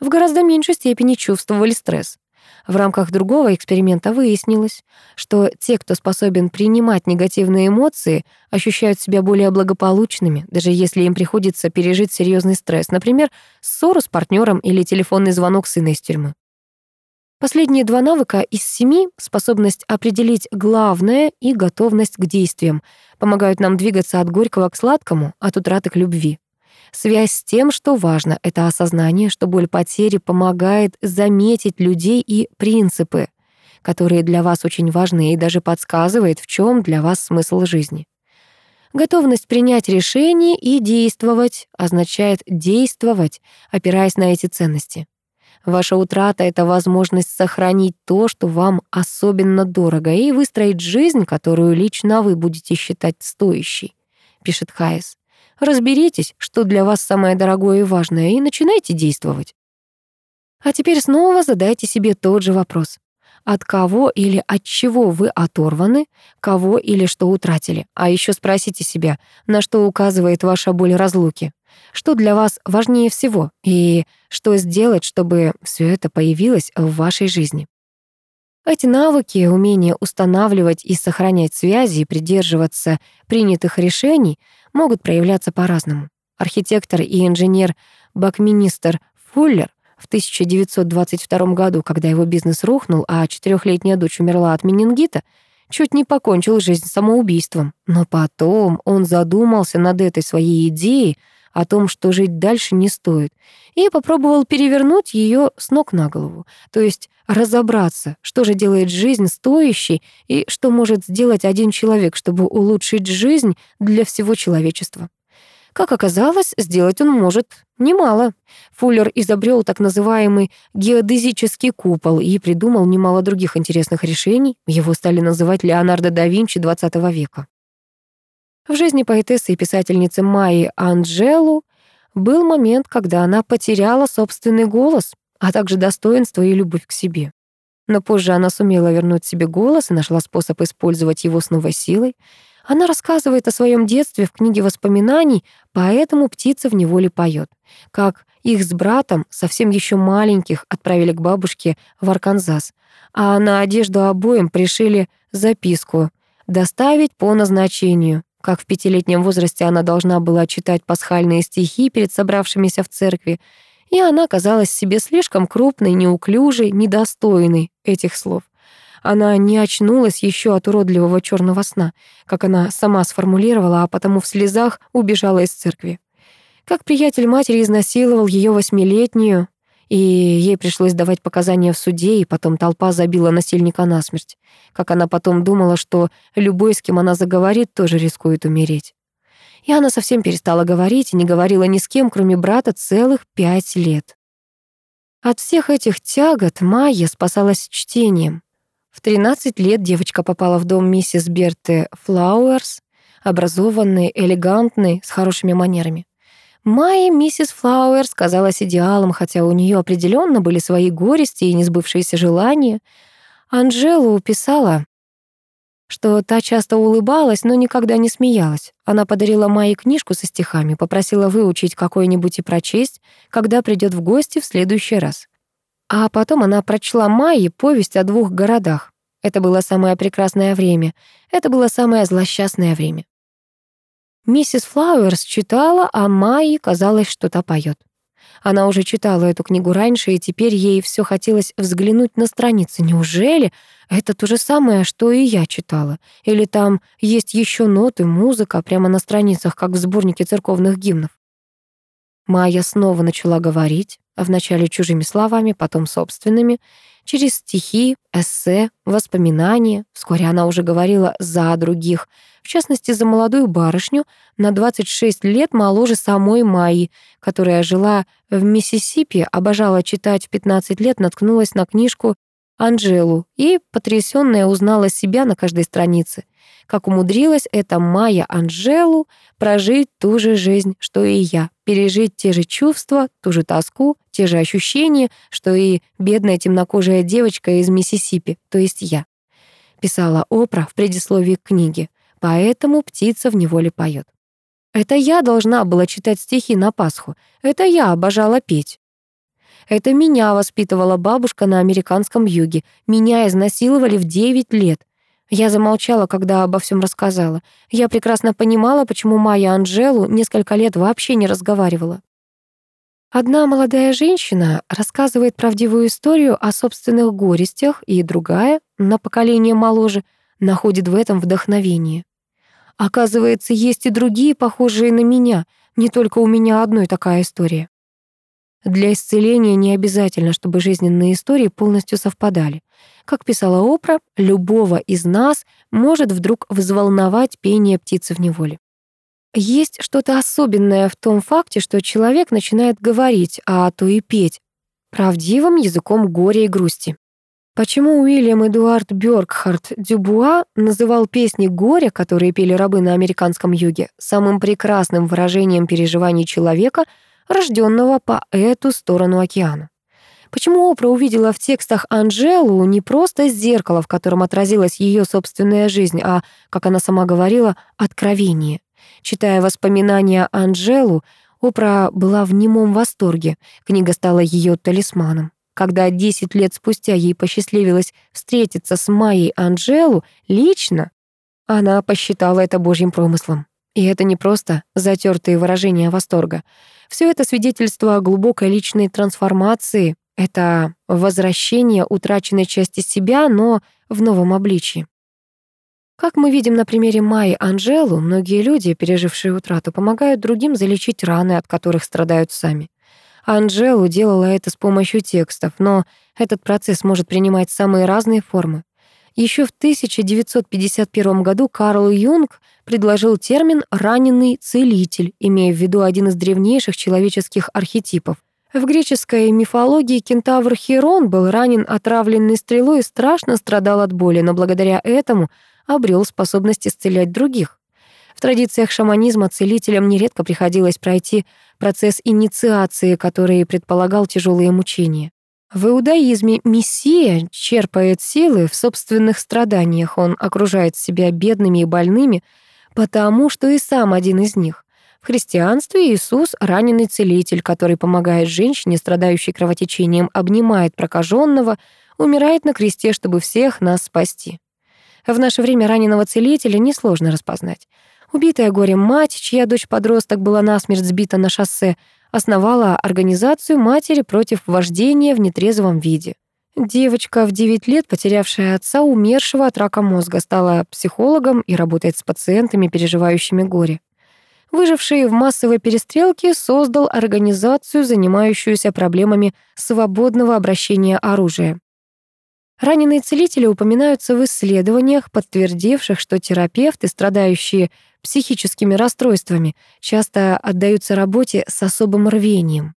в гораздо меньшей степени чувствовали стресс. В рамках другого эксперимента выяснилось, что те, кто способен принимать негативные эмоции, ощущают себя более благополучными, даже если им приходится пережить серьезный стресс, например, ссору с партнером или телефонный звонок сына из тюрьмы. Последние два навыка из семи — способность определить главное и готовность к действиям — помогают нам двигаться от горького к сладкому, от утраты к любви. Связь с тем, что важно, это осознание, что боль потери помогает заметить людей и принципы, которые для вас очень важны и даже подсказывает, в чем для вас смысл жизни. Готовность принять решение и действовать означает действовать, опираясь на эти ценности. Ваша утрата — это возможность сохранить то, что вам особенно дорого, и выстроить жизнь, которую лично вы будете считать стоящей, пишет Хайес. Разберитесь, что для вас самое дорогое и важное, и начинайте действовать. А теперь снова задайте себе тот же вопрос. От кого или от чего вы оторваны, кого или что утратили? А еще спросите себя, на что указывает ваша боль разлуки? Что для вас важнее всего? И что сделать, чтобы все это появилось в вашей жизни? Эти навыки, умение устанавливать и сохранять связи и придерживаться принятых решений могут проявляться по-разному. Архитектор и инженер Бакминистер Фуллер в 1922 году, когда его бизнес рухнул, а четырехлетняя дочь умерла от менингита, чуть не покончил жизнь самоубийством. Но потом он задумался над этой своей идеей о том, что жить дальше не стоит, и попробовал перевернуть ее с ног на голову, то есть разобраться, что же делает жизнь стоящей и что может сделать один человек, чтобы улучшить жизнь для всего человечества. Как оказалось, сделать он может немало. Фуллер изобрел так называемый геодезический купол и придумал немало других интересных решений. Его стали называть Леонардо да Винчи XX века. В жизни поэтессы и писательницы Майи Анджелу был момент, когда она потеряла собственный голос, а также достоинство и любовь к себе. Но позже она сумела вернуть себе голос и нашла способ использовать его с новой силой. Она рассказывает о своем детстве в книге воспоминаний, поэтому птица в неволе поет. Как их с братом, совсем еще маленьких, отправили к бабушке в Арканзас, а на одежду обоим пришили записку «Доставить по назначению» как в пятилетнем возрасте она должна была читать пасхальные стихи перед собравшимися в церкви, и она казалась себе слишком крупной, неуклюжей, недостойной этих слов. Она не очнулась еще от уродливого черного сна, как она сама сформулировала, а потому в слезах убежала из церкви. Как приятель матери изнасиловал ее восьмилетнюю, и ей пришлось давать показания в суде, и потом толпа забила насильника насмерть. Как она потом думала, что любой, с кем она заговорит, тоже рискует умереть. И она совсем перестала говорить и не говорила ни с кем, кроме брата, целых пять лет. От всех этих тягот Майя спасалась чтением. В 13 лет девочка попала в дом миссис Берты Флауэрс, образованной, элегантной, с хорошими манерами. Майе миссис Флауэрс казалась идеалом, хотя у нее определенно были свои горести и несбывшиеся желания. Анжелу писала, что та часто улыбалась, но никогда не смеялась. Она подарила Майе книжку со стихами, попросила выучить какой-нибудь и прочесть, когда придет в гости в следующий раз. А потом она прочла Майе повесть о двух городах. Это было самое прекрасное время, это было самое злосчастное время. Миссис Флауэрс читала, а Майи казалось, что та поет. Она уже читала эту книгу раньше, и теперь ей все хотелось взглянуть на страницы. Неужели это то же самое, что и я читала? Или там есть еще ноты, музыка прямо на страницах, как в сборнике церковных гимнов? Майя снова начала говорить, вначале чужими словами, потом собственными, через стихи, эссе, воспоминания. Вскоре она уже говорила за других — в частности, за молодую барышню на 26 лет моложе самой Майи, которая жила в Миссисипи, обожала читать в 15 лет, наткнулась на книжку Анжелу и, потрясённая, узнала себя на каждой странице. Как умудрилась эта Майя Анжелу прожить ту же жизнь, что и я, пережить те же чувства, ту же тоску, те же ощущения, что и бедная темнокожая девочка из Миссисипи, то есть я. Писала Опра в предисловии к книге поэтому птица в неволе поет. Это я должна была читать стихи на Пасху. Это я обожала петь. Это меня воспитывала бабушка на американском юге. Меня изнасиловали в 9 лет. Я замолчала, когда обо всем рассказала. Я прекрасно понимала, почему Майя Анжелу несколько лет вообще не разговаривала. Одна молодая женщина рассказывает правдивую историю о собственных горестях, и другая, на поколение моложе, находит в этом вдохновение. Оказывается, есть и другие, похожие на меня. Не только у меня одной такая история. Для исцеления не обязательно, чтобы жизненные истории полностью совпадали. Как писала Опра, любого из нас может вдруг взволновать пение птицы в неволе. Есть что-то особенное в том факте, что человек начинает говорить, а то и петь, правдивым языком горя и грусти. Почему Уильям Эдуард Бёркхарт Дюбуа называл песни горя, которые пели рабы на американском юге, самым прекрасным выражением переживаний человека — рожденного по эту сторону океана. Почему Опра увидела в текстах Анжелу не просто зеркало, в котором отразилась ее собственная жизнь, а, как она сама говорила, откровение? Читая воспоминания Анжелу, Опра была в немом восторге. Книга стала ее талисманом. Когда 10 лет спустя ей посчастливилось встретиться с Майей Анжелу лично, она посчитала это божьим промыслом. И это не просто затертые выражения восторга. Все это свидетельство о глубокой личной трансформации, это возвращение утраченной части себя, но в новом обличии. Как мы видим на примере Майи Анжелу, многие люди, пережившие утрату, помогают другим залечить раны, от которых страдают сами. Анжелу делала это с помощью текстов, но этот процесс может принимать самые разные формы. Еще в 1951 году Карл Юнг предложил термин «раненый целитель», имея в виду один из древнейших человеческих архетипов. В греческой мифологии кентавр Херон был ранен отравленной стрелой и страшно страдал от боли, но благодаря этому обрел способность исцелять других. В традициях шаманизма целителям нередко приходилось пройти процесс инициации, который предполагал тяжелые мучения. В иудаизме Мессия черпает силы в собственных страданиях. Он окружает себя бедными и больными, потому что и сам один из них. В христианстве Иисус — раненый целитель, который помогает женщине, страдающей кровотечением, обнимает прокаженного, умирает на кресте, чтобы всех нас спасти. В наше время раненого целителя несложно распознать. Убитая горем мать, чья дочь-подросток была насмерть сбита на шоссе — основала организацию «Матери против вождения в нетрезвом виде». Девочка в 9 лет, потерявшая отца, умершего от рака мозга, стала психологом и работает с пациентами, переживающими горе. Выживший в массовой перестрелке создал организацию, занимающуюся проблемами свободного обращения оружия. Раненые целители упоминаются в исследованиях, подтвердивших, что терапевты, страдающие психическими расстройствами, часто отдаются работе с особым рвением.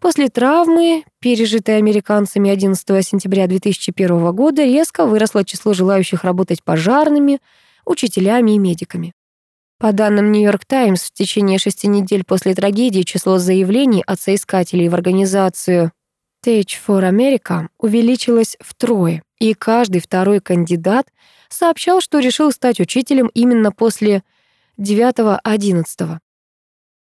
После травмы, пережитой американцами 11 сентября 2001 года, резко выросло число желающих работать пожарными, учителями и медиками. По данным Нью-Йорк Таймс, в течение шести недель после трагедии число заявлений от соискателей в организацию Stage for America увеличилось втрое, и каждый второй кандидат сообщал, что решил стать учителем именно после 9-11.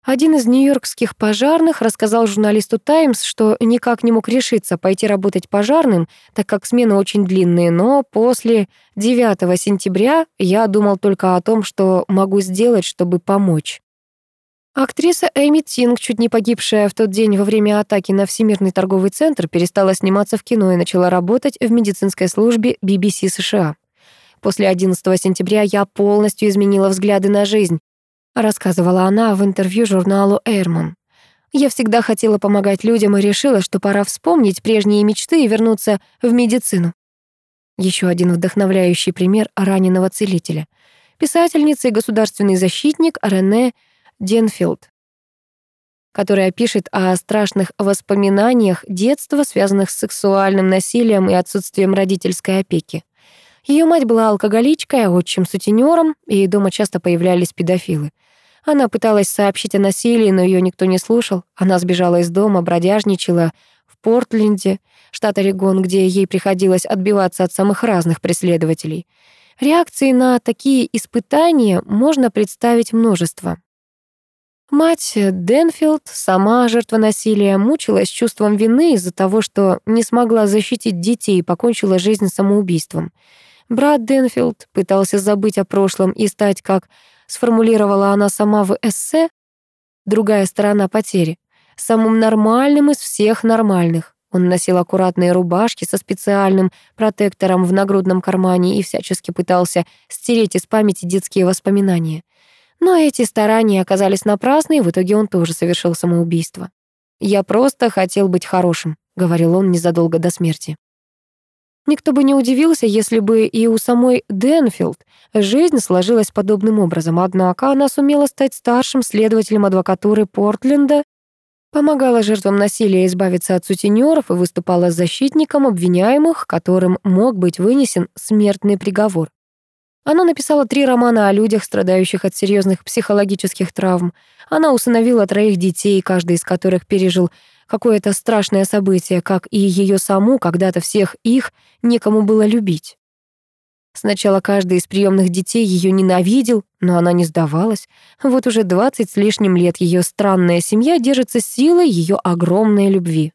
Один из нью-йоркских пожарных рассказал журналисту «Таймс», что никак не мог решиться пойти работать пожарным, так как смены очень длинные, но после 9 сентября я думал только о том, что могу сделать, чтобы помочь. Актриса Эми Тинг, чуть не погибшая в тот день во время атаки на Всемирный торговый центр, перестала сниматься в кино и начала работать в медицинской службе BBC США. После 11 сентября я полностью изменила взгляды на жизнь, рассказывала она в интервью журналу Airman. Я всегда хотела помогать людям и решила, что пора вспомнить прежние мечты и вернуться в медицину. Еще один вдохновляющий пример раненого целителя. Писательница и государственный защитник Рене Денфилд, которая пишет о страшных воспоминаниях детства, связанных с сексуальным насилием и отсутствием родительской опеки. Ее мать была алкоголичкой, а отчим сутенером, и дома часто появлялись педофилы. Она пыталась сообщить о насилии, но ее никто не слушал. Она сбежала из дома, бродяжничала в Портленде, штат Орегон, где ей приходилось отбиваться от самых разных преследователей. Реакции на такие испытания можно представить множество. Мать Денфилд, сама жертва насилия, мучилась чувством вины из-за того, что не смогла защитить детей и покончила жизнь самоубийством. Брат Денфилд пытался забыть о прошлом и стать, как сформулировала она сама в эссе, другая сторона потери, самым нормальным из всех нормальных. Он носил аккуратные рубашки со специальным протектором в нагрудном кармане и всячески пытался стереть из памяти детские воспоминания. Но эти старания оказались напрасны, и в итоге он тоже совершил самоубийство. «Я просто хотел быть хорошим», — говорил он незадолго до смерти. Никто бы не удивился, если бы и у самой Денфилд жизнь сложилась подобным образом, однако она сумела стать старшим следователем адвокатуры Портленда, помогала жертвам насилия избавиться от сутенеров и выступала защитником обвиняемых, которым мог быть вынесен смертный приговор. Она написала три романа о людях, страдающих от серьезных психологических травм. Она усыновила троих детей, каждый из которых пережил какое-то страшное событие, как и ее саму, когда-то всех их некому было любить. Сначала каждый из приемных детей ее ненавидел, но она не сдавалась. Вот уже двадцать с лишним лет ее странная семья держится силой ее огромной любви.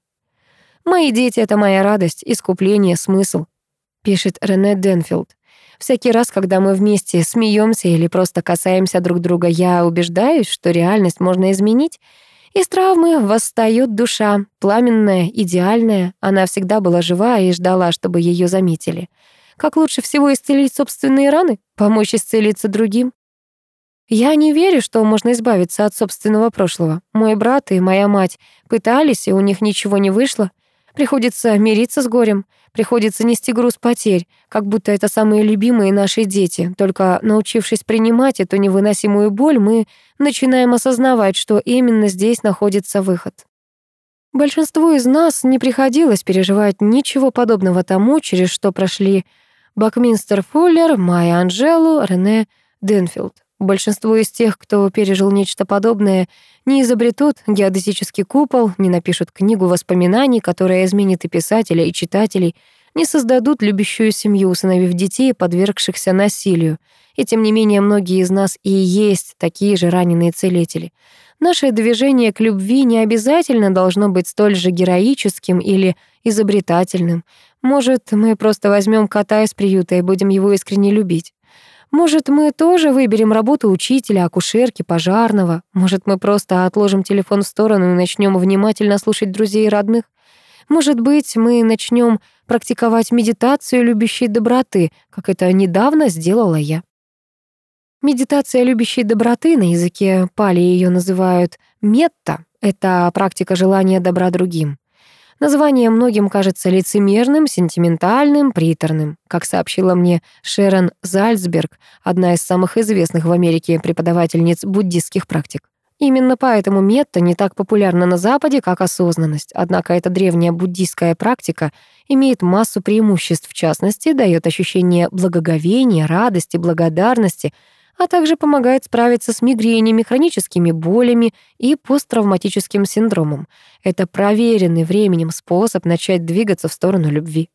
«Мои дети — это моя радость, искупление, смысл», — пишет Рене Денфилд. Всякий раз, когда мы вместе смеемся или просто касаемся друг друга, я убеждаюсь, что реальность можно изменить. Из травмы восстает душа, пламенная, идеальная. Она всегда была жива и ждала, чтобы ее заметили. Как лучше всего исцелить собственные раны? Помочь исцелиться другим? Я не верю, что можно избавиться от собственного прошлого. Мой брат и моя мать пытались, и у них ничего не вышло. Приходится мириться с горем, приходится нести груз потерь, как будто это самые любимые наши дети. Только научившись принимать эту невыносимую боль, мы начинаем осознавать, что именно здесь находится выход. Большинству из нас не приходилось переживать ничего подобного тому, через что прошли Бакминстер Фуллер, Майя Анджелу, Рене Денфилд. Большинство из тех, кто пережил нечто подобное, не изобретут геодезический купол, не напишут книгу воспоминаний, которая изменит и писателя, и читателей, не создадут любящую семью, усыновив детей, подвергшихся насилию. И тем не менее, многие из нас и есть такие же раненые целители. Наше движение к любви не обязательно должно быть столь же героическим или изобретательным. Может, мы просто возьмем кота из приюта и будем его искренне любить. Может, мы тоже выберем работу учителя, акушерки, пожарного? Может, мы просто отложим телефон в сторону и начнем внимательно слушать друзей и родных? Может быть, мы начнем практиковать медитацию любящей доброты, как это недавно сделала я. Медитация любящей доброты, на языке пали ее называют метта, это практика желания добра другим. Название многим кажется лицемерным, сентиментальным, приторным. Как сообщила мне Шерон Зальцберг, одна из самых известных в Америке преподавательниц буддистских практик. Именно поэтому метта не так популярна на Западе, как осознанность. Однако эта древняя буддийская практика имеет массу преимуществ, в частности, дает ощущение благоговения, радости, благодарности — а также помогает справиться с мигренями, хроническими болями и посттравматическим синдромом. Это проверенный временем способ начать двигаться в сторону любви.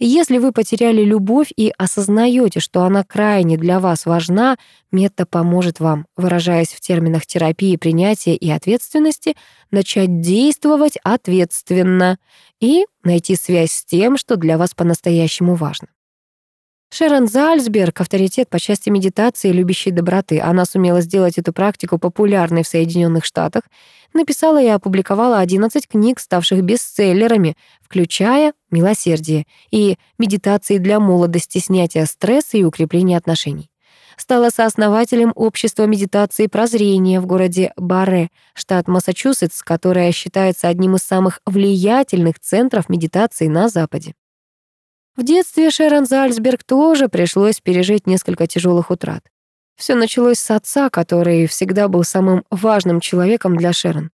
Если вы потеряли любовь и осознаете, что она крайне для вас важна, метод поможет вам, выражаясь в терминах терапии, принятия и ответственности, начать действовать ответственно и найти связь с тем, что для вас по-настоящему важно. Шерон Зальцберг — авторитет по части медитации любящей доброты. Она сумела сделать эту практику популярной в Соединенных Штатах, написала и опубликовала 11 книг, ставших бестселлерами, включая «Милосердие» и «Медитации для молодости, снятия стресса и укрепления отношений». Стала сооснователем общества медитации прозрения в городе Барре, штат Массачусетс, которое считается одним из самых влиятельных центров медитации на Западе. В детстве Шерон Зальцберг тоже пришлось пережить несколько тяжелых утрат. Все началось с отца, который всегда был самым важным человеком для Шерон.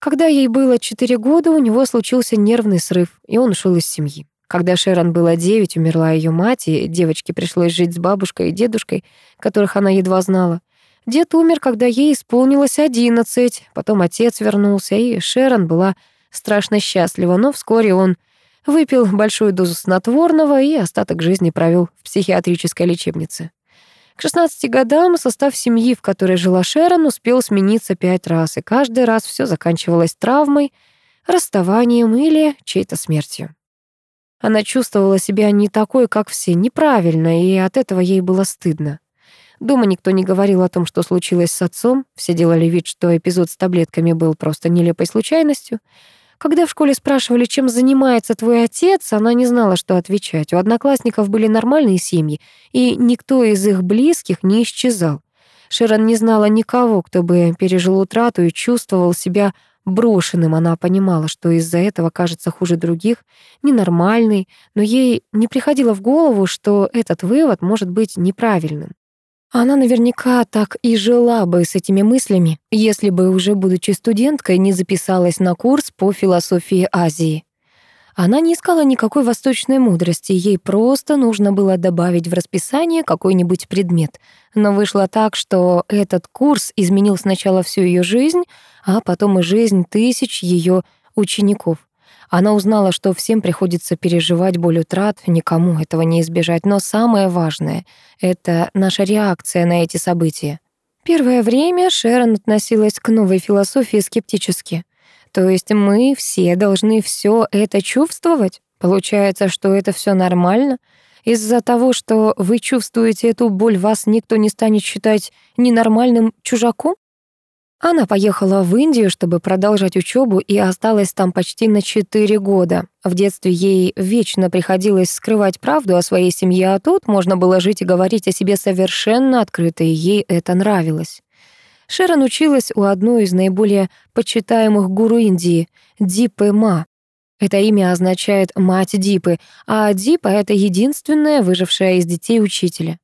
Когда ей было 4 года, у него случился нервный срыв, и он ушел из семьи. Когда Шерон было 9, умерла ее мать, и девочке пришлось жить с бабушкой и дедушкой, которых она едва знала. Дед умер, когда ей исполнилось 11, потом отец вернулся, и Шерон была страшно счастлива, но вскоре он Выпил большую дозу снотворного и остаток жизни провел в психиатрической лечебнице. К 16 годам состав семьи, в которой жила Шерон, успел смениться пять раз, и каждый раз все заканчивалось травмой, расставанием или чьей-то смертью. Она чувствовала себя не такой, как все, неправильно, и от этого ей было стыдно. Дома никто не говорил о том, что случилось с отцом, все делали вид, что эпизод с таблетками был просто нелепой случайностью — когда в школе спрашивали, чем занимается твой отец, она не знала, что отвечать. У одноклассников были нормальные семьи, и никто из их близких не исчезал. Шерон не знала никого, кто бы пережил утрату и чувствовал себя брошенным. Она понимала, что из-за этого кажется хуже других, ненормальный, но ей не приходило в голову, что этот вывод может быть неправильным. Она наверняка так и жила бы с этими мыслями, если бы уже будучи студенткой не записалась на курс по философии Азии. Она не искала никакой восточной мудрости, ей просто нужно было добавить в расписание какой-нибудь предмет. Но вышло так, что этот курс изменил сначала всю ее жизнь, а потом и жизнь тысяч ее учеников. Она узнала, что всем приходится переживать боль утрат, никому этого не избежать, но самое важное — это наша реакция на эти события. Первое время Шерон относилась к новой философии скептически. То есть мы все должны все это чувствовать? Получается, что это все нормально? Из-за того, что вы чувствуете эту боль, вас никто не станет считать ненормальным чужаком? Она поехала в Индию, чтобы продолжать учебу, и осталась там почти на 4 года. В детстве ей вечно приходилось скрывать правду о своей семье, а тут можно было жить и говорить о себе совершенно открыто, и ей это нравилось. Шерон училась у одной из наиболее почитаемых гуру Индии — Дипы Ма. Это имя означает «мать Дипы», а Дипа — это единственная выжившая из детей учителя.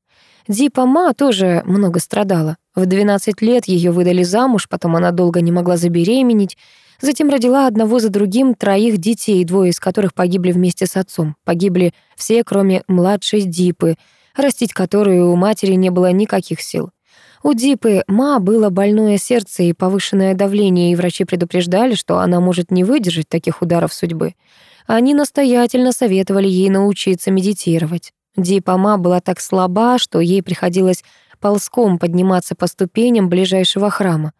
Дипа Ма тоже много страдала. В 12 лет ее выдали замуж, потом она долго не могла забеременеть, затем родила одного за другим троих детей, двое из которых погибли вместе с отцом. Погибли все, кроме младшей Дипы, растить которую у матери не было никаких сил. У Дипы Ма было больное сердце и повышенное давление, и врачи предупреждали, что она может не выдержать таких ударов судьбы. Они настоятельно советовали ей научиться медитировать. Дипа Ма была так слаба, что ей приходилось ползком подниматься по ступеням ближайшего храма.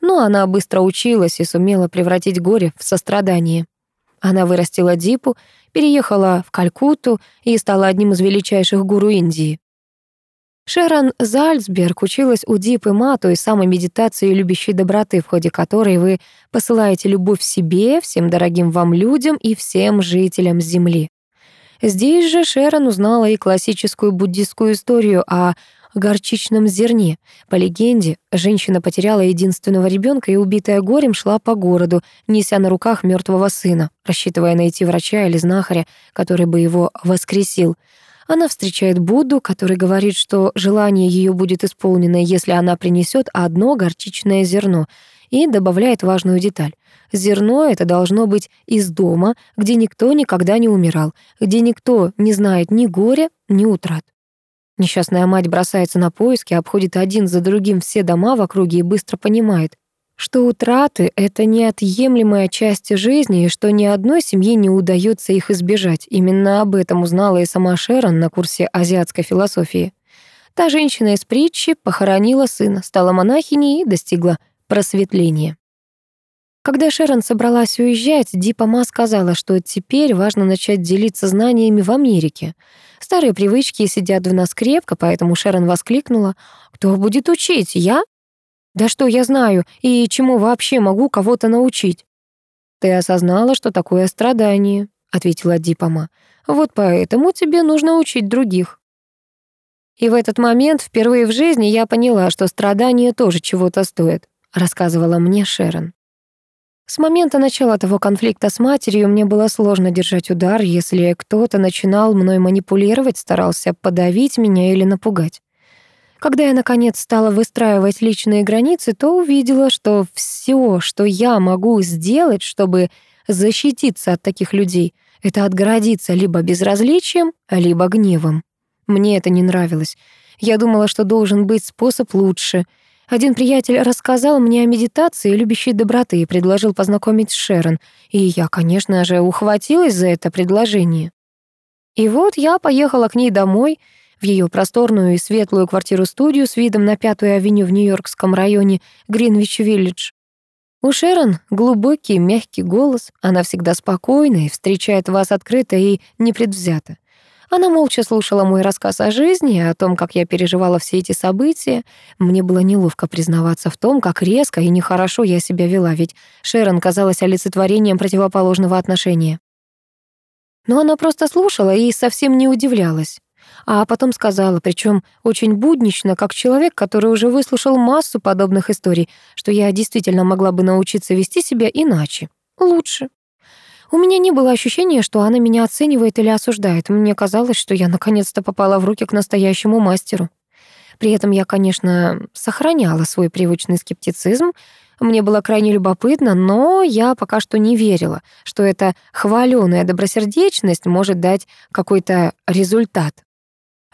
Но она быстро училась и сумела превратить горе в сострадание. Она вырастила Дипу, переехала в Калькутту и стала одним из величайших гуру Индии. Шерон Зальцберг училась у Дипы Ма, той самой медитации любящей доброты, в ходе которой вы посылаете любовь себе, всем дорогим вам людям и всем жителям Земли. Здесь же Шерон узнала и классическую буддистскую историю о горчичном зерне. По легенде, женщина потеряла единственного ребенка и, убитая горем, шла по городу, неся на руках мертвого сына, рассчитывая найти врача или знахаря, который бы его воскресил. Она встречает Будду, который говорит, что желание ее будет исполнено, если она принесет одно горчичное зерно, и добавляет важную деталь. Зерно это должно быть из дома, где никто никогда не умирал, где никто не знает ни горя, ни утрат. Несчастная мать бросается на поиски, обходит один за другим все дома в округе и быстро понимает, что утраты — это неотъемлемая часть жизни, и что ни одной семье не удается их избежать. Именно об этом узнала и сама Шерон на курсе азиатской философии. Та женщина из притчи похоронила сына, стала монахиней и достигла просветления. Когда Шерон собралась уезжать, Дипа Ма сказала, что теперь важно начать делиться знаниями в Америке. Старые привычки сидят в нас крепко, поэтому Шерон воскликнула. «Кто будет учить? Я? Да что я знаю и чему вообще могу кого-то научить? Ты осознала, что такое страдание, ответила Дипома. Вот поэтому тебе нужно учить других. И в этот момент впервые в жизни я поняла, что страдание тоже чего-то стоит, рассказывала мне Шерон. С момента начала того конфликта с матерью мне было сложно держать удар, если кто-то начинал мной манипулировать, старался подавить меня или напугать. Когда я, наконец, стала выстраивать личные границы, то увидела, что все, что я могу сделать, чтобы защититься от таких людей, это отгородиться либо безразличием, либо гневом. Мне это не нравилось. Я думала, что должен быть способ лучше. Один приятель рассказал мне о медитации любящей доброты и предложил познакомить с Шерон, и я, конечно же, ухватилась за это предложение. И вот я поехала к ней домой — в ее просторную и светлую квартиру-студию с видом на Пятую авеню в Нью-Йоркском районе Гринвич-Виллидж. У Шерон глубокий, мягкий голос. Она всегда спокойна и встречает вас открыто и непредвзято. Она молча слушала мой рассказ о жизни, о том, как я переживала все эти события. Мне было неловко признаваться в том, как резко и нехорошо я себя вела, ведь Шерон казалась олицетворением противоположного отношения. Но она просто слушала и совсем не удивлялась. А потом сказала, причем очень буднично, как человек, который уже выслушал массу подобных историй, что я действительно могла бы научиться вести себя иначе, лучше. У меня не было ощущения, что она меня оценивает или осуждает. Мне казалось, что я наконец-то попала в руки к настоящему мастеру. При этом я, конечно, сохраняла свой привычный скептицизм. Мне было крайне любопытно, но я пока что не верила, что эта хвалёная добросердечность может дать какой-то результат.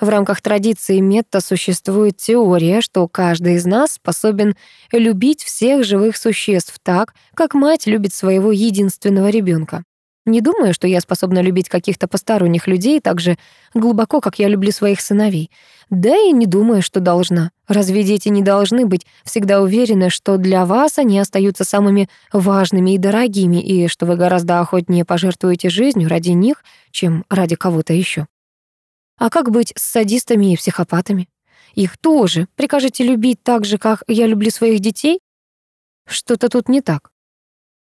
В рамках традиции Метта существует теория, что каждый из нас способен любить всех живых существ так, как мать любит своего единственного ребенка. Не думаю, что я способна любить каких-то посторонних людей так же глубоко, как я люблю своих сыновей. Да и не думаю, что должна. Разве дети не должны быть всегда уверены, что для вас они остаются самыми важными и дорогими, и что вы гораздо охотнее пожертвуете жизнью ради них, чем ради кого-то еще? А как быть с садистами и психопатами? Их тоже прикажете любить так же, как я люблю своих детей? Что-то тут не так.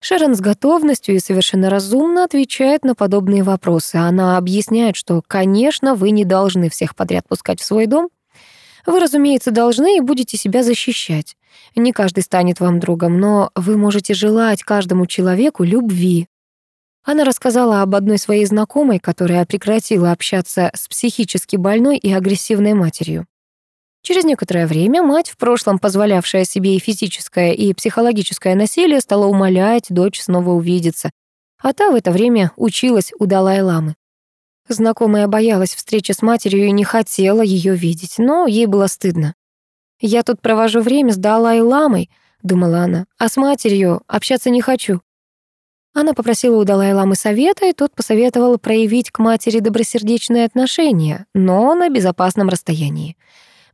Шерон с готовностью и совершенно разумно отвечает на подобные вопросы. Она объясняет, что, конечно, вы не должны всех подряд пускать в свой дом. Вы, разумеется, должны и будете себя защищать. Не каждый станет вам другом, но вы можете желать каждому человеку любви. Она рассказала об одной своей знакомой, которая прекратила общаться с психически больной и агрессивной матерью. Через некоторое время мать, в прошлом позволявшая себе и физическое, и психологическое насилие, стала умолять дочь снова увидеться, а та в это время училась у Далай-ламы. Знакомая боялась встречи с матерью и не хотела ее видеть, но ей было стыдно. «Я тут провожу время с Далай-ламой», — думала она, «а с матерью общаться не хочу». Она попросила у Далай-ламы совета, и тот посоветовал проявить к матери добросердечные отношения, но на безопасном расстоянии.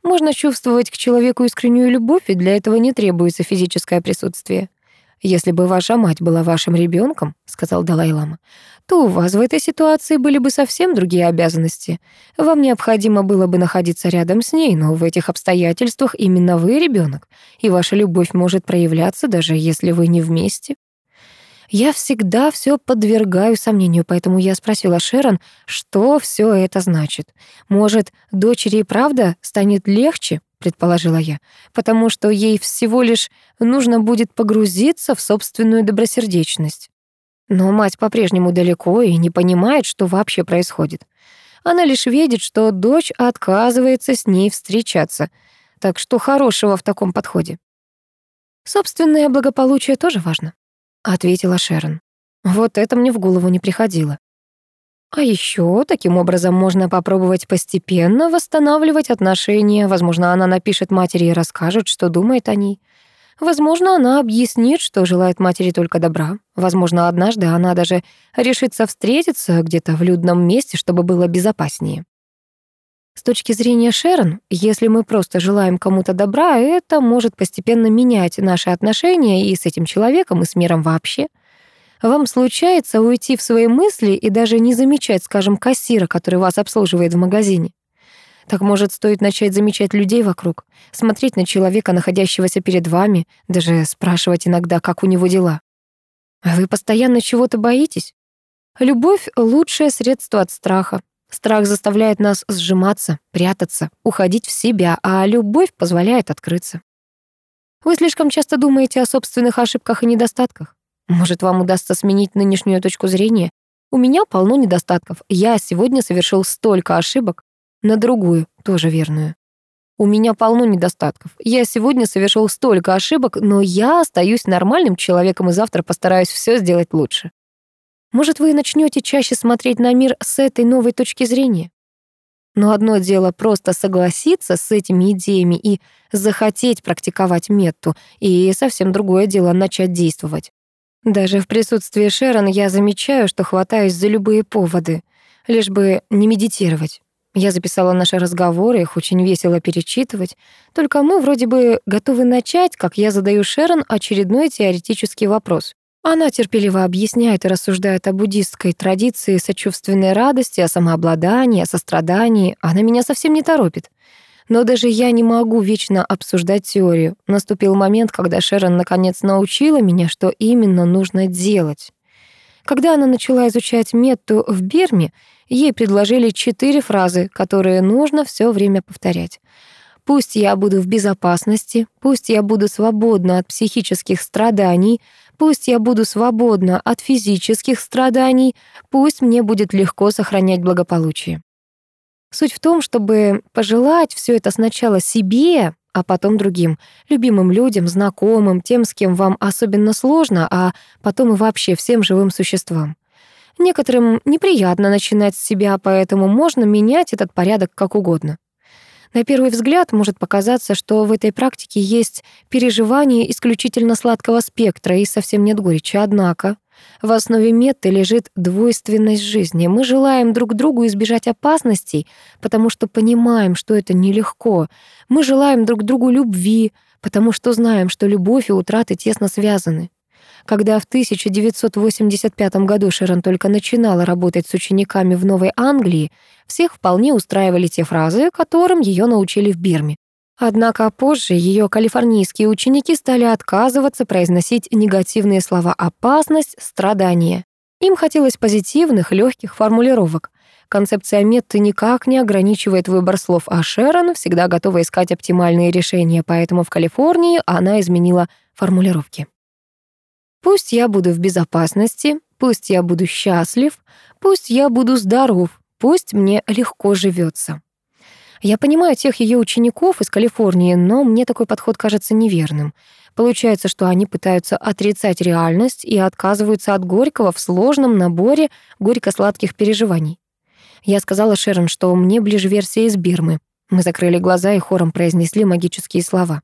Можно чувствовать к человеку искреннюю любовь, и для этого не требуется физическое присутствие. «Если бы ваша мать была вашим ребенком, сказал Далай-лама, «то у вас в этой ситуации были бы совсем другие обязанности. Вам необходимо было бы находиться рядом с ней, но в этих обстоятельствах именно вы ребенок, и ваша любовь может проявляться, даже если вы не вместе». Я всегда все подвергаю сомнению, поэтому я спросила Шерон, что все это значит. Может, дочери и правда станет легче, предположила я, потому что ей всего лишь нужно будет погрузиться в собственную добросердечность. Но мать по-прежнему далеко и не понимает, что вообще происходит. Она лишь видит, что дочь отказывается с ней встречаться. Так что хорошего в таком подходе? Собственное благополучие тоже важно ответила Шерон. Вот это мне в голову не приходило. А еще таким образом можно попробовать постепенно восстанавливать отношения. Возможно, она напишет матери и расскажет, что думает о ней. Возможно, она объяснит, что желает матери только добра. Возможно, однажды она даже решится встретиться где-то в людном месте, чтобы было безопаснее. С точки зрения Шерон, если мы просто желаем кому-то добра, это может постепенно менять наши отношения и с этим человеком, и с миром вообще. Вам случается уйти в свои мысли и даже не замечать, скажем, кассира, который вас обслуживает в магазине. Так может, стоит начать замечать людей вокруг, смотреть на человека, находящегося перед вами, даже спрашивать иногда, как у него дела. А вы постоянно чего-то боитесь? Любовь — лучшее средство от страха. Страх заставляет нас сжиматься, прятаться, уходить в себя, а любовь позволяет открыться. Вы слишком часто думаете о собственных ошибках и недостатках. Может, вам удастся сменить нынешнюю точку зрения? У меня полно недостатков. Я сегодня совершил столько ошибок, на другую, тоже верную. У меня полно недостатков. Я сегодня совершил столько ошибок, но я остаюсь нормальным человеком и завтра постараюсь все сделать лучше. Может, вы начнете чаще смотреть на мир с этой новой точки зрения? Но одно дело просто согласиться с этими идеями и захотеть практиковать метту, и совсем другое дело начать действовать. Даже в присутствии Шерон я замечаю, что хватаюсь за любые поводы, лишь бы не медитировать. Я записала наши разговоры, их очень весело перечитывать. Только мы вроде бы готовы начать, как я задаю Шерон очередной теоретический вопрос. Она терпеливо объясняет и рассуждает о буддистской традиции сочувственной радости, о самообладании, о сострадании. Она меня совсем не торопит. Но даже я не могу вечно обсуждать теорию. Наступил момент, когда Шерон наконец научила меня, что именно нужно делать. Когда она начала изучать метту в Бирме, ей предложили четыре фразы, которые нужно все время повторять. Пусть я буду в безопасности, пусть я буду свободна от психических страданий, пусть я буду свободна от физических страданий, пусть мне будет легко сохранять благополучие. Суть в том, чтобы пожелать все это сначала себе, а потом другим, любимым людям, знакомым, тем, с кем вам особенно сложно, а потом и вообще всем живым существам. Некоторым неприятно начинать с себя, поэтому можно менять этот порядок как угодно. На первый взгляд может показаться, что в этой практике есть переживание исключительно сладкого спектра и совсем нет горечи. Однако в основе метты лежит двойственность жизни. Мы желаем друг другу избежать опасностей, потому что понимаем, что это нелегко. Мы желаем друг другу любви, потому что знаем, что любовь и утраты тесно связаны. Когда в 1985 году Шерон только начинала работать с учениками в Новой Англии, всех вполне устраивали те фразы, которым ее научили в Бирме. Однако позже ее калифорнийские ученики стали отказываться произносить негативные слова «опасность», «страдание». Им хотелось позитивных, легких формулировок. Концепция Метты никак не ограничивает выбор слов, а Шерон всегда готова искать оптимальные решения, поэтому в Калифорнии она изменила формулировки. «Пусть я буду в безопасности, пусть я буду счастлив, пусть я буду здоров, пусть мне легко живется. Я понимаю тех ее учеников из Калифорнии, но мне такой подход кажется неверным. Получается, что они пытаются отрицать реальность и отказываются от горького в сложном наборе горько-сладких переживаний. Я сказала Шерон, что мне ближе версия из Бирмы. Мы закрыли глаза и хором произнесли магические слова.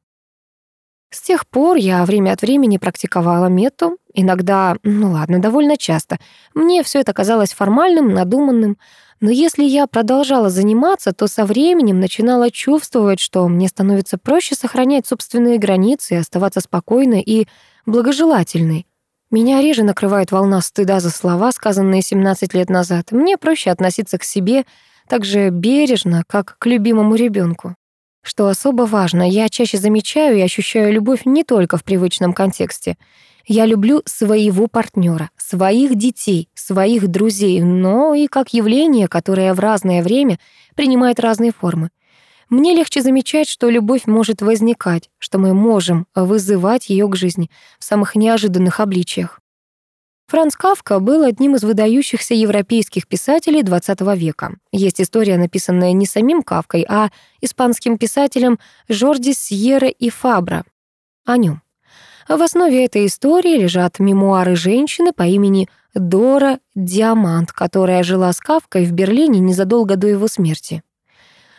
С тех пор я время от времени практиковала мету, иногда, ну ладно, довольно часто. Мне все это казалось формальным, надуманным, но если я продолжала заниматься, то со временем начинала чувствовать, что мне становится проще сохранять собственные границы и оставаться спокойной и благожелательной. Меня реже накрывает волна стыда за слова, сказанные 17 лет назад. Мне проще относиться к себе так же бережно, как к любимому ребенку. Что особо важно, я чаще замечаю и ощущаю любовь не только в привычном контексте — я люблю своего партнера, своих детей, своих друзей, но и как явление, которое в разное время принимает разные формы. Мне легче замечать, что любовь может возникать, что мы можем вызывать ее к жизни в самых неожиданных обличиях. Франц Кавка был одним из выдающихся европейских писателей XX века. Есть история, написанная не самим Кавкой, а испанским писателем Жорди Сьерра и Фабра о нем. В основе этой истории лежат мемуары женщины по имени Дора Диамант, которая жила с Кавкой в Берлине незадолго до его смерти.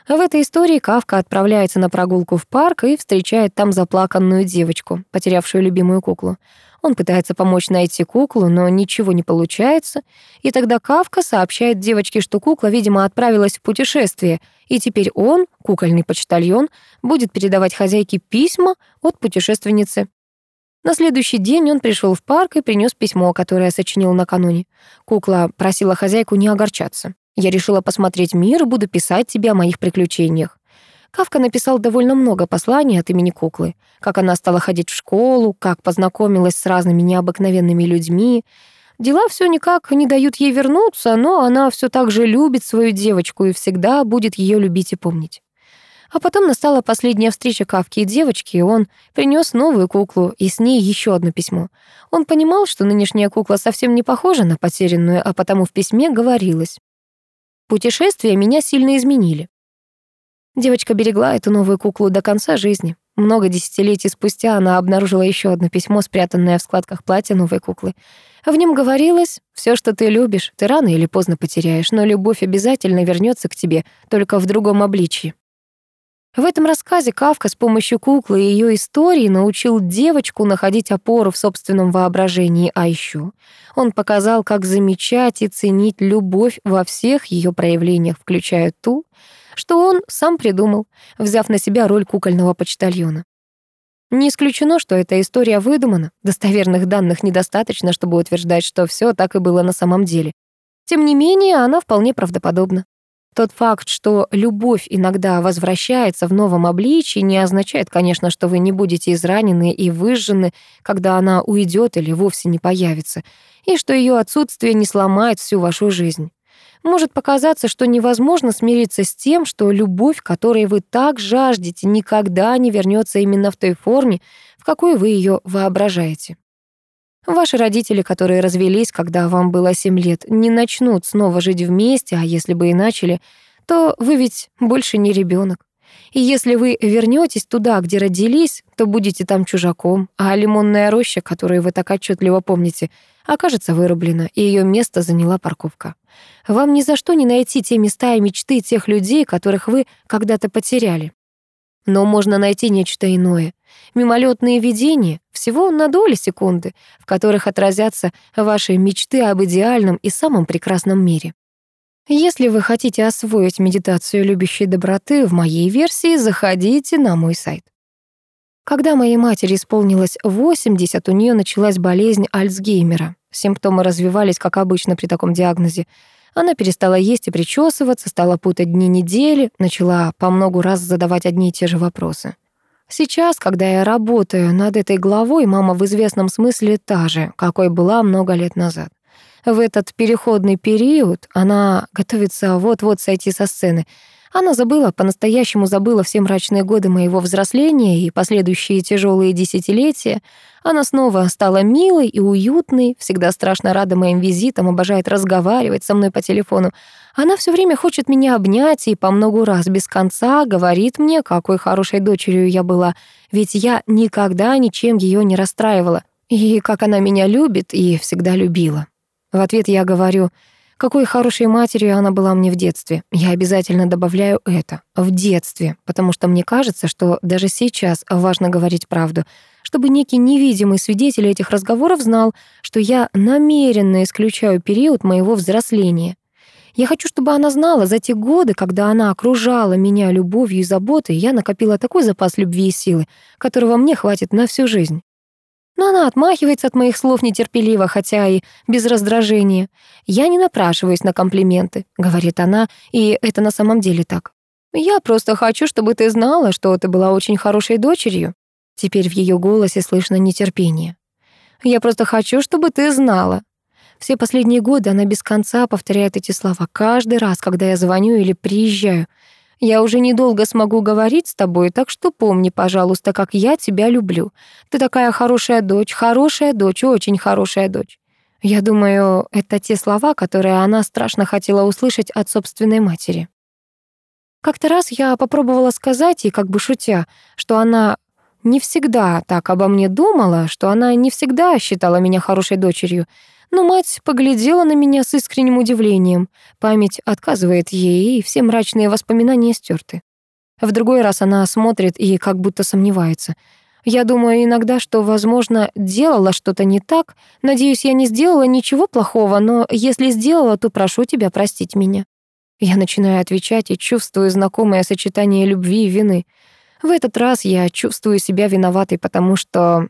В этой истории Кавка отправляется на прогулку в парк и встречает там заплаканную девочку, потерявшую любимую куклу. Он пытается помочь найти куклу, но ничего не получается. И тогда Кавка сообщает девочке, что кукла, видимо, отправилась в путешествие, и теперь он, кукольный почтальон, будет передавать хозяйке письма от путешественницы. На следующий день он пришел в парк и принес письмо, которое сочинил накануне. Кукла просила хозяйку не огорчаться. «Я решила посмотреть мир и буду писать тебе о моих приключениях». Кавка написал довольно много посланий от имени куклы. Как она стала ходить в школу, как познакомилась с разными необыкновенными людьми. Дела все никак не дают ей вернуться, но она все так же любит свою девочку и всегда будет ее любить и помнить. А потом настала последняя встреча Кавки и девочки, и он принес новую куклу и с ней еще одно письмо. Он понимал, что нынешняя кукла совсем не похожа на потерянную, а потому в письме говорилось. «Путешествия меня сильно изменили». Девочка берегла эту новую куклу до конца жизни. Много десятилетий спустя она обнаружила еще одно письмо, спрятанное в складках платья новой куклы. В нем говорилось, все, что ты любишь, ты рано или поздно потеряешь, но любовь обязательно вернется к тебе, только в другом обличье. В этом рассказе Кавка с помощью куклы и ее истории научил девочку находить опору в собственном воображении, а еще он показал, как замечать и ценить любовь во всех ее проявлениях, включая ту, что он сам придумал, взяв на себя роль кукольного почтальона. Не исключено, что эта история выдумана, достоверных данных недостаточно, чтобы утверждать, что все так и было на самом деле. Тем не менее, она вполне правдоподобна. Тот факт, что любовь иногда возвращается в новом обличии, не означает, конечно, что вы не будете изранены и выжжены, когда она уйдет или вовсе не появится, и что ее отсутствие не сломает всю вашу жизнь. Может показаться, что невозможно смириться с тем, что любовь, которой вы так жаждете, никогда не вернется именно в той форме, в какой вы ее воображаете. Ваши родители, которые развелись, когда вам было 7 лет, не начнут снова жить вместе, а если бы и начали, то вы ведь больше не ребенок. И если вы вернетесь туда, где родились, то будете там чужаком, а лимонная роща, которую вы так отчетливо помните, окажется вырублена, и ее место заняла парковка. Вам ни за что не найти те места и мечты тех людей, которых вы когда-то потеряли. Но можно найти нечто иное. Мимолетные видения всего на доли секунды, в которых отразятся ваши мечты об идеальном и самом прекрасном мире. Если вы хотите освоить медитацию любящей доброты в моей версии, заходите на мой сайт. Когда моей матери исполнилось 80, у нее началась болезнь Альцгеймера. Симптомы развивались, как обычно при таком диагнозе. Она перестала есть и причесываться, стала путать дни недели, начала по многу раз задавать одни и те же вопросы. Сейчас, когда я работаю над этой главой, мама в известном смысле та же, какой была много лет назад. В этот переходный период она готовится вот-вот сойти со сцены. Она забыла, по-настоящему забыла все мрачные годы моего взросления и последующие тяжелые десятилетия. Она снова стала милой и уютной, всегда страшно рада моим визитам, обожает разговаривать со мной по телефону. Она все время хочет меня обнять и по многу раз без конца говорит мне, какой хорошей дочерью я была, ведь я никогда ничем ее не расстраивала. И как она меня любит и всегда любила. В ответ я говорю, какой хорошей матерью она была мне в детстве. Я обязательно добавляю это «в детстве», потому что мне кажется, что даже сейчас важно говорить правду, чтобы некий невидимый свидетель этих разговоров знал, что я намеренно исключаю период моего взросления. Я хочу, чтобы она знала, за те годы, когда она окружала меня любовью и заботой, я накопила такой запас любви и силы, которого мне хватит на всю жизнь. Но она отмахивается от моих слов нетерпеливо, хотя и без раздражения. «Я не напрашиваюсь на комплименты», — говорит она, и это на самом деле так. «Я просто хочу, чтобы ты знала, что ты была очень хорошей дочерью». Теперь в ее голосе слышно нетерпение. «Я просто хочу, чтобы ты знала». Все последние годы она без конца повторяет эти слова каждый раз, когда я звоню или приезжаю. Я уже недолго смогу говорить с тобой, так что помни, пожалуйста, как я тебя люблю. Ты такая хорошая дочь, хорошая дочь, очень хорошая дочь. Я думаю, это те слова, которые она страшно хотела услышать от собственной матери. Как-то раз я попробовала сказать ей, как бы шутя, что она не всегда так обо мне думала, что она не всегда считала меня хорошей дочерью, но мать поглядела на меня с искренним удивлением. Память отказывает ей, и все мрачные воспоминания стерты. В другой раз она смотрит и как будто сомневается. Я думаю иногда, что, возможно, делала что-то не так. Надеюсь, я не сделала ничего плохого, но если сделала, то прошу тебя простить меня. Я начинаю отвечать и чувствую знакомое сочетание любви и вины. В этот раз я чувствую себя виноватой, потому что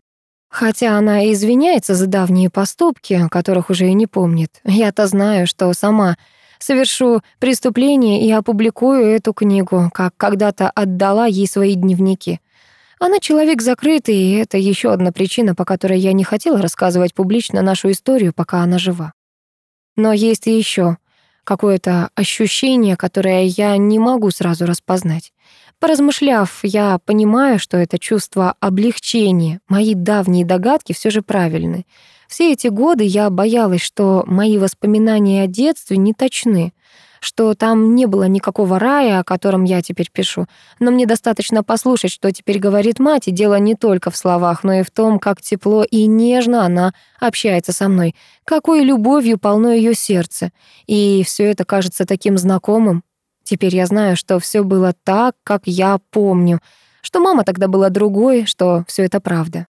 Хотя она и извиняется за давние поступки, которых уже и не помнит. Я-то знаю, что сама совершу преступление и опубликую эту книгу, как когда-то отдала ей свои дневники. Она человек закрытый, и это еще одна причина, по которой я не хотела рассказывать публично нашу историю, пока она жива. Но есть еще какое-то ощущение, которое я не могу сразу распознать. Поразмышляв, я понимаю, что это чувство облегчения, мои давние догадки все же правильны. Все эти годы я боялась, что мои воспоминания о детстве не точны, что там не было никакого рая, о котором я теперь пишу. Но мне достаточно послушать, что теперь говорит мать, и дело не только в словах, но и в том, как тепло и нежно она общается со мной, какой любовью полно ее сердце. И все это кажется таким знакомым, Теперь я знаю, что все было так, как я помню, что мама тогда была другой, что все это правда.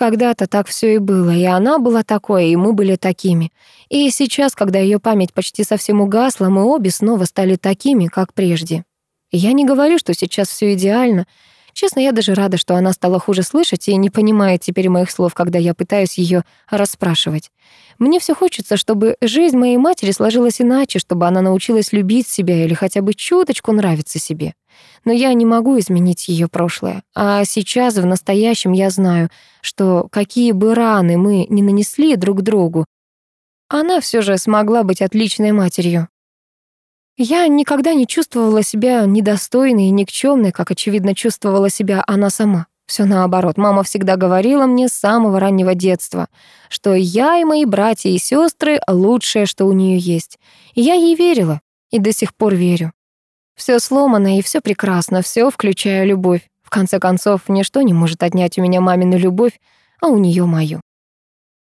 Когда-то так все и было, и она была такой, и мы были такими. И сейчас, когда ее память почти совсем угасла, мы обе снова стали такими, как прежде. Я не говорю, что сейчас все идеально, Честно, я даже рада, что она стала хуже слышать и не понимает теперь моих слов, когда я пытаюсь ее расспрашивать. Мне все хочется, чтобы жизнь моей матери сложилась иначе, чтобы она научилась любить себя или хотя бы чуточку нравиться себе. Но я не могу изменить ее прошлое. А сейчас, в настоящем, я знаю, что какие бы раны мы ни нанесли друг другу, она все же смогла быть отличной матерью. Я никогда не чувствовала себя недостойной и никчемной, как, очевидно, чувствовала себя она сама. Все наоборот, мама всегда говорила мне с самого раннего детства, что я и мои братья и сестры лучшее, что у нее есть. И я ей верила, и до сих пор верю. Все сломано и все прекрасно, все, включая любовь. В конце концов, ничто не может отнять у меня мамину любовь, а у нее мою.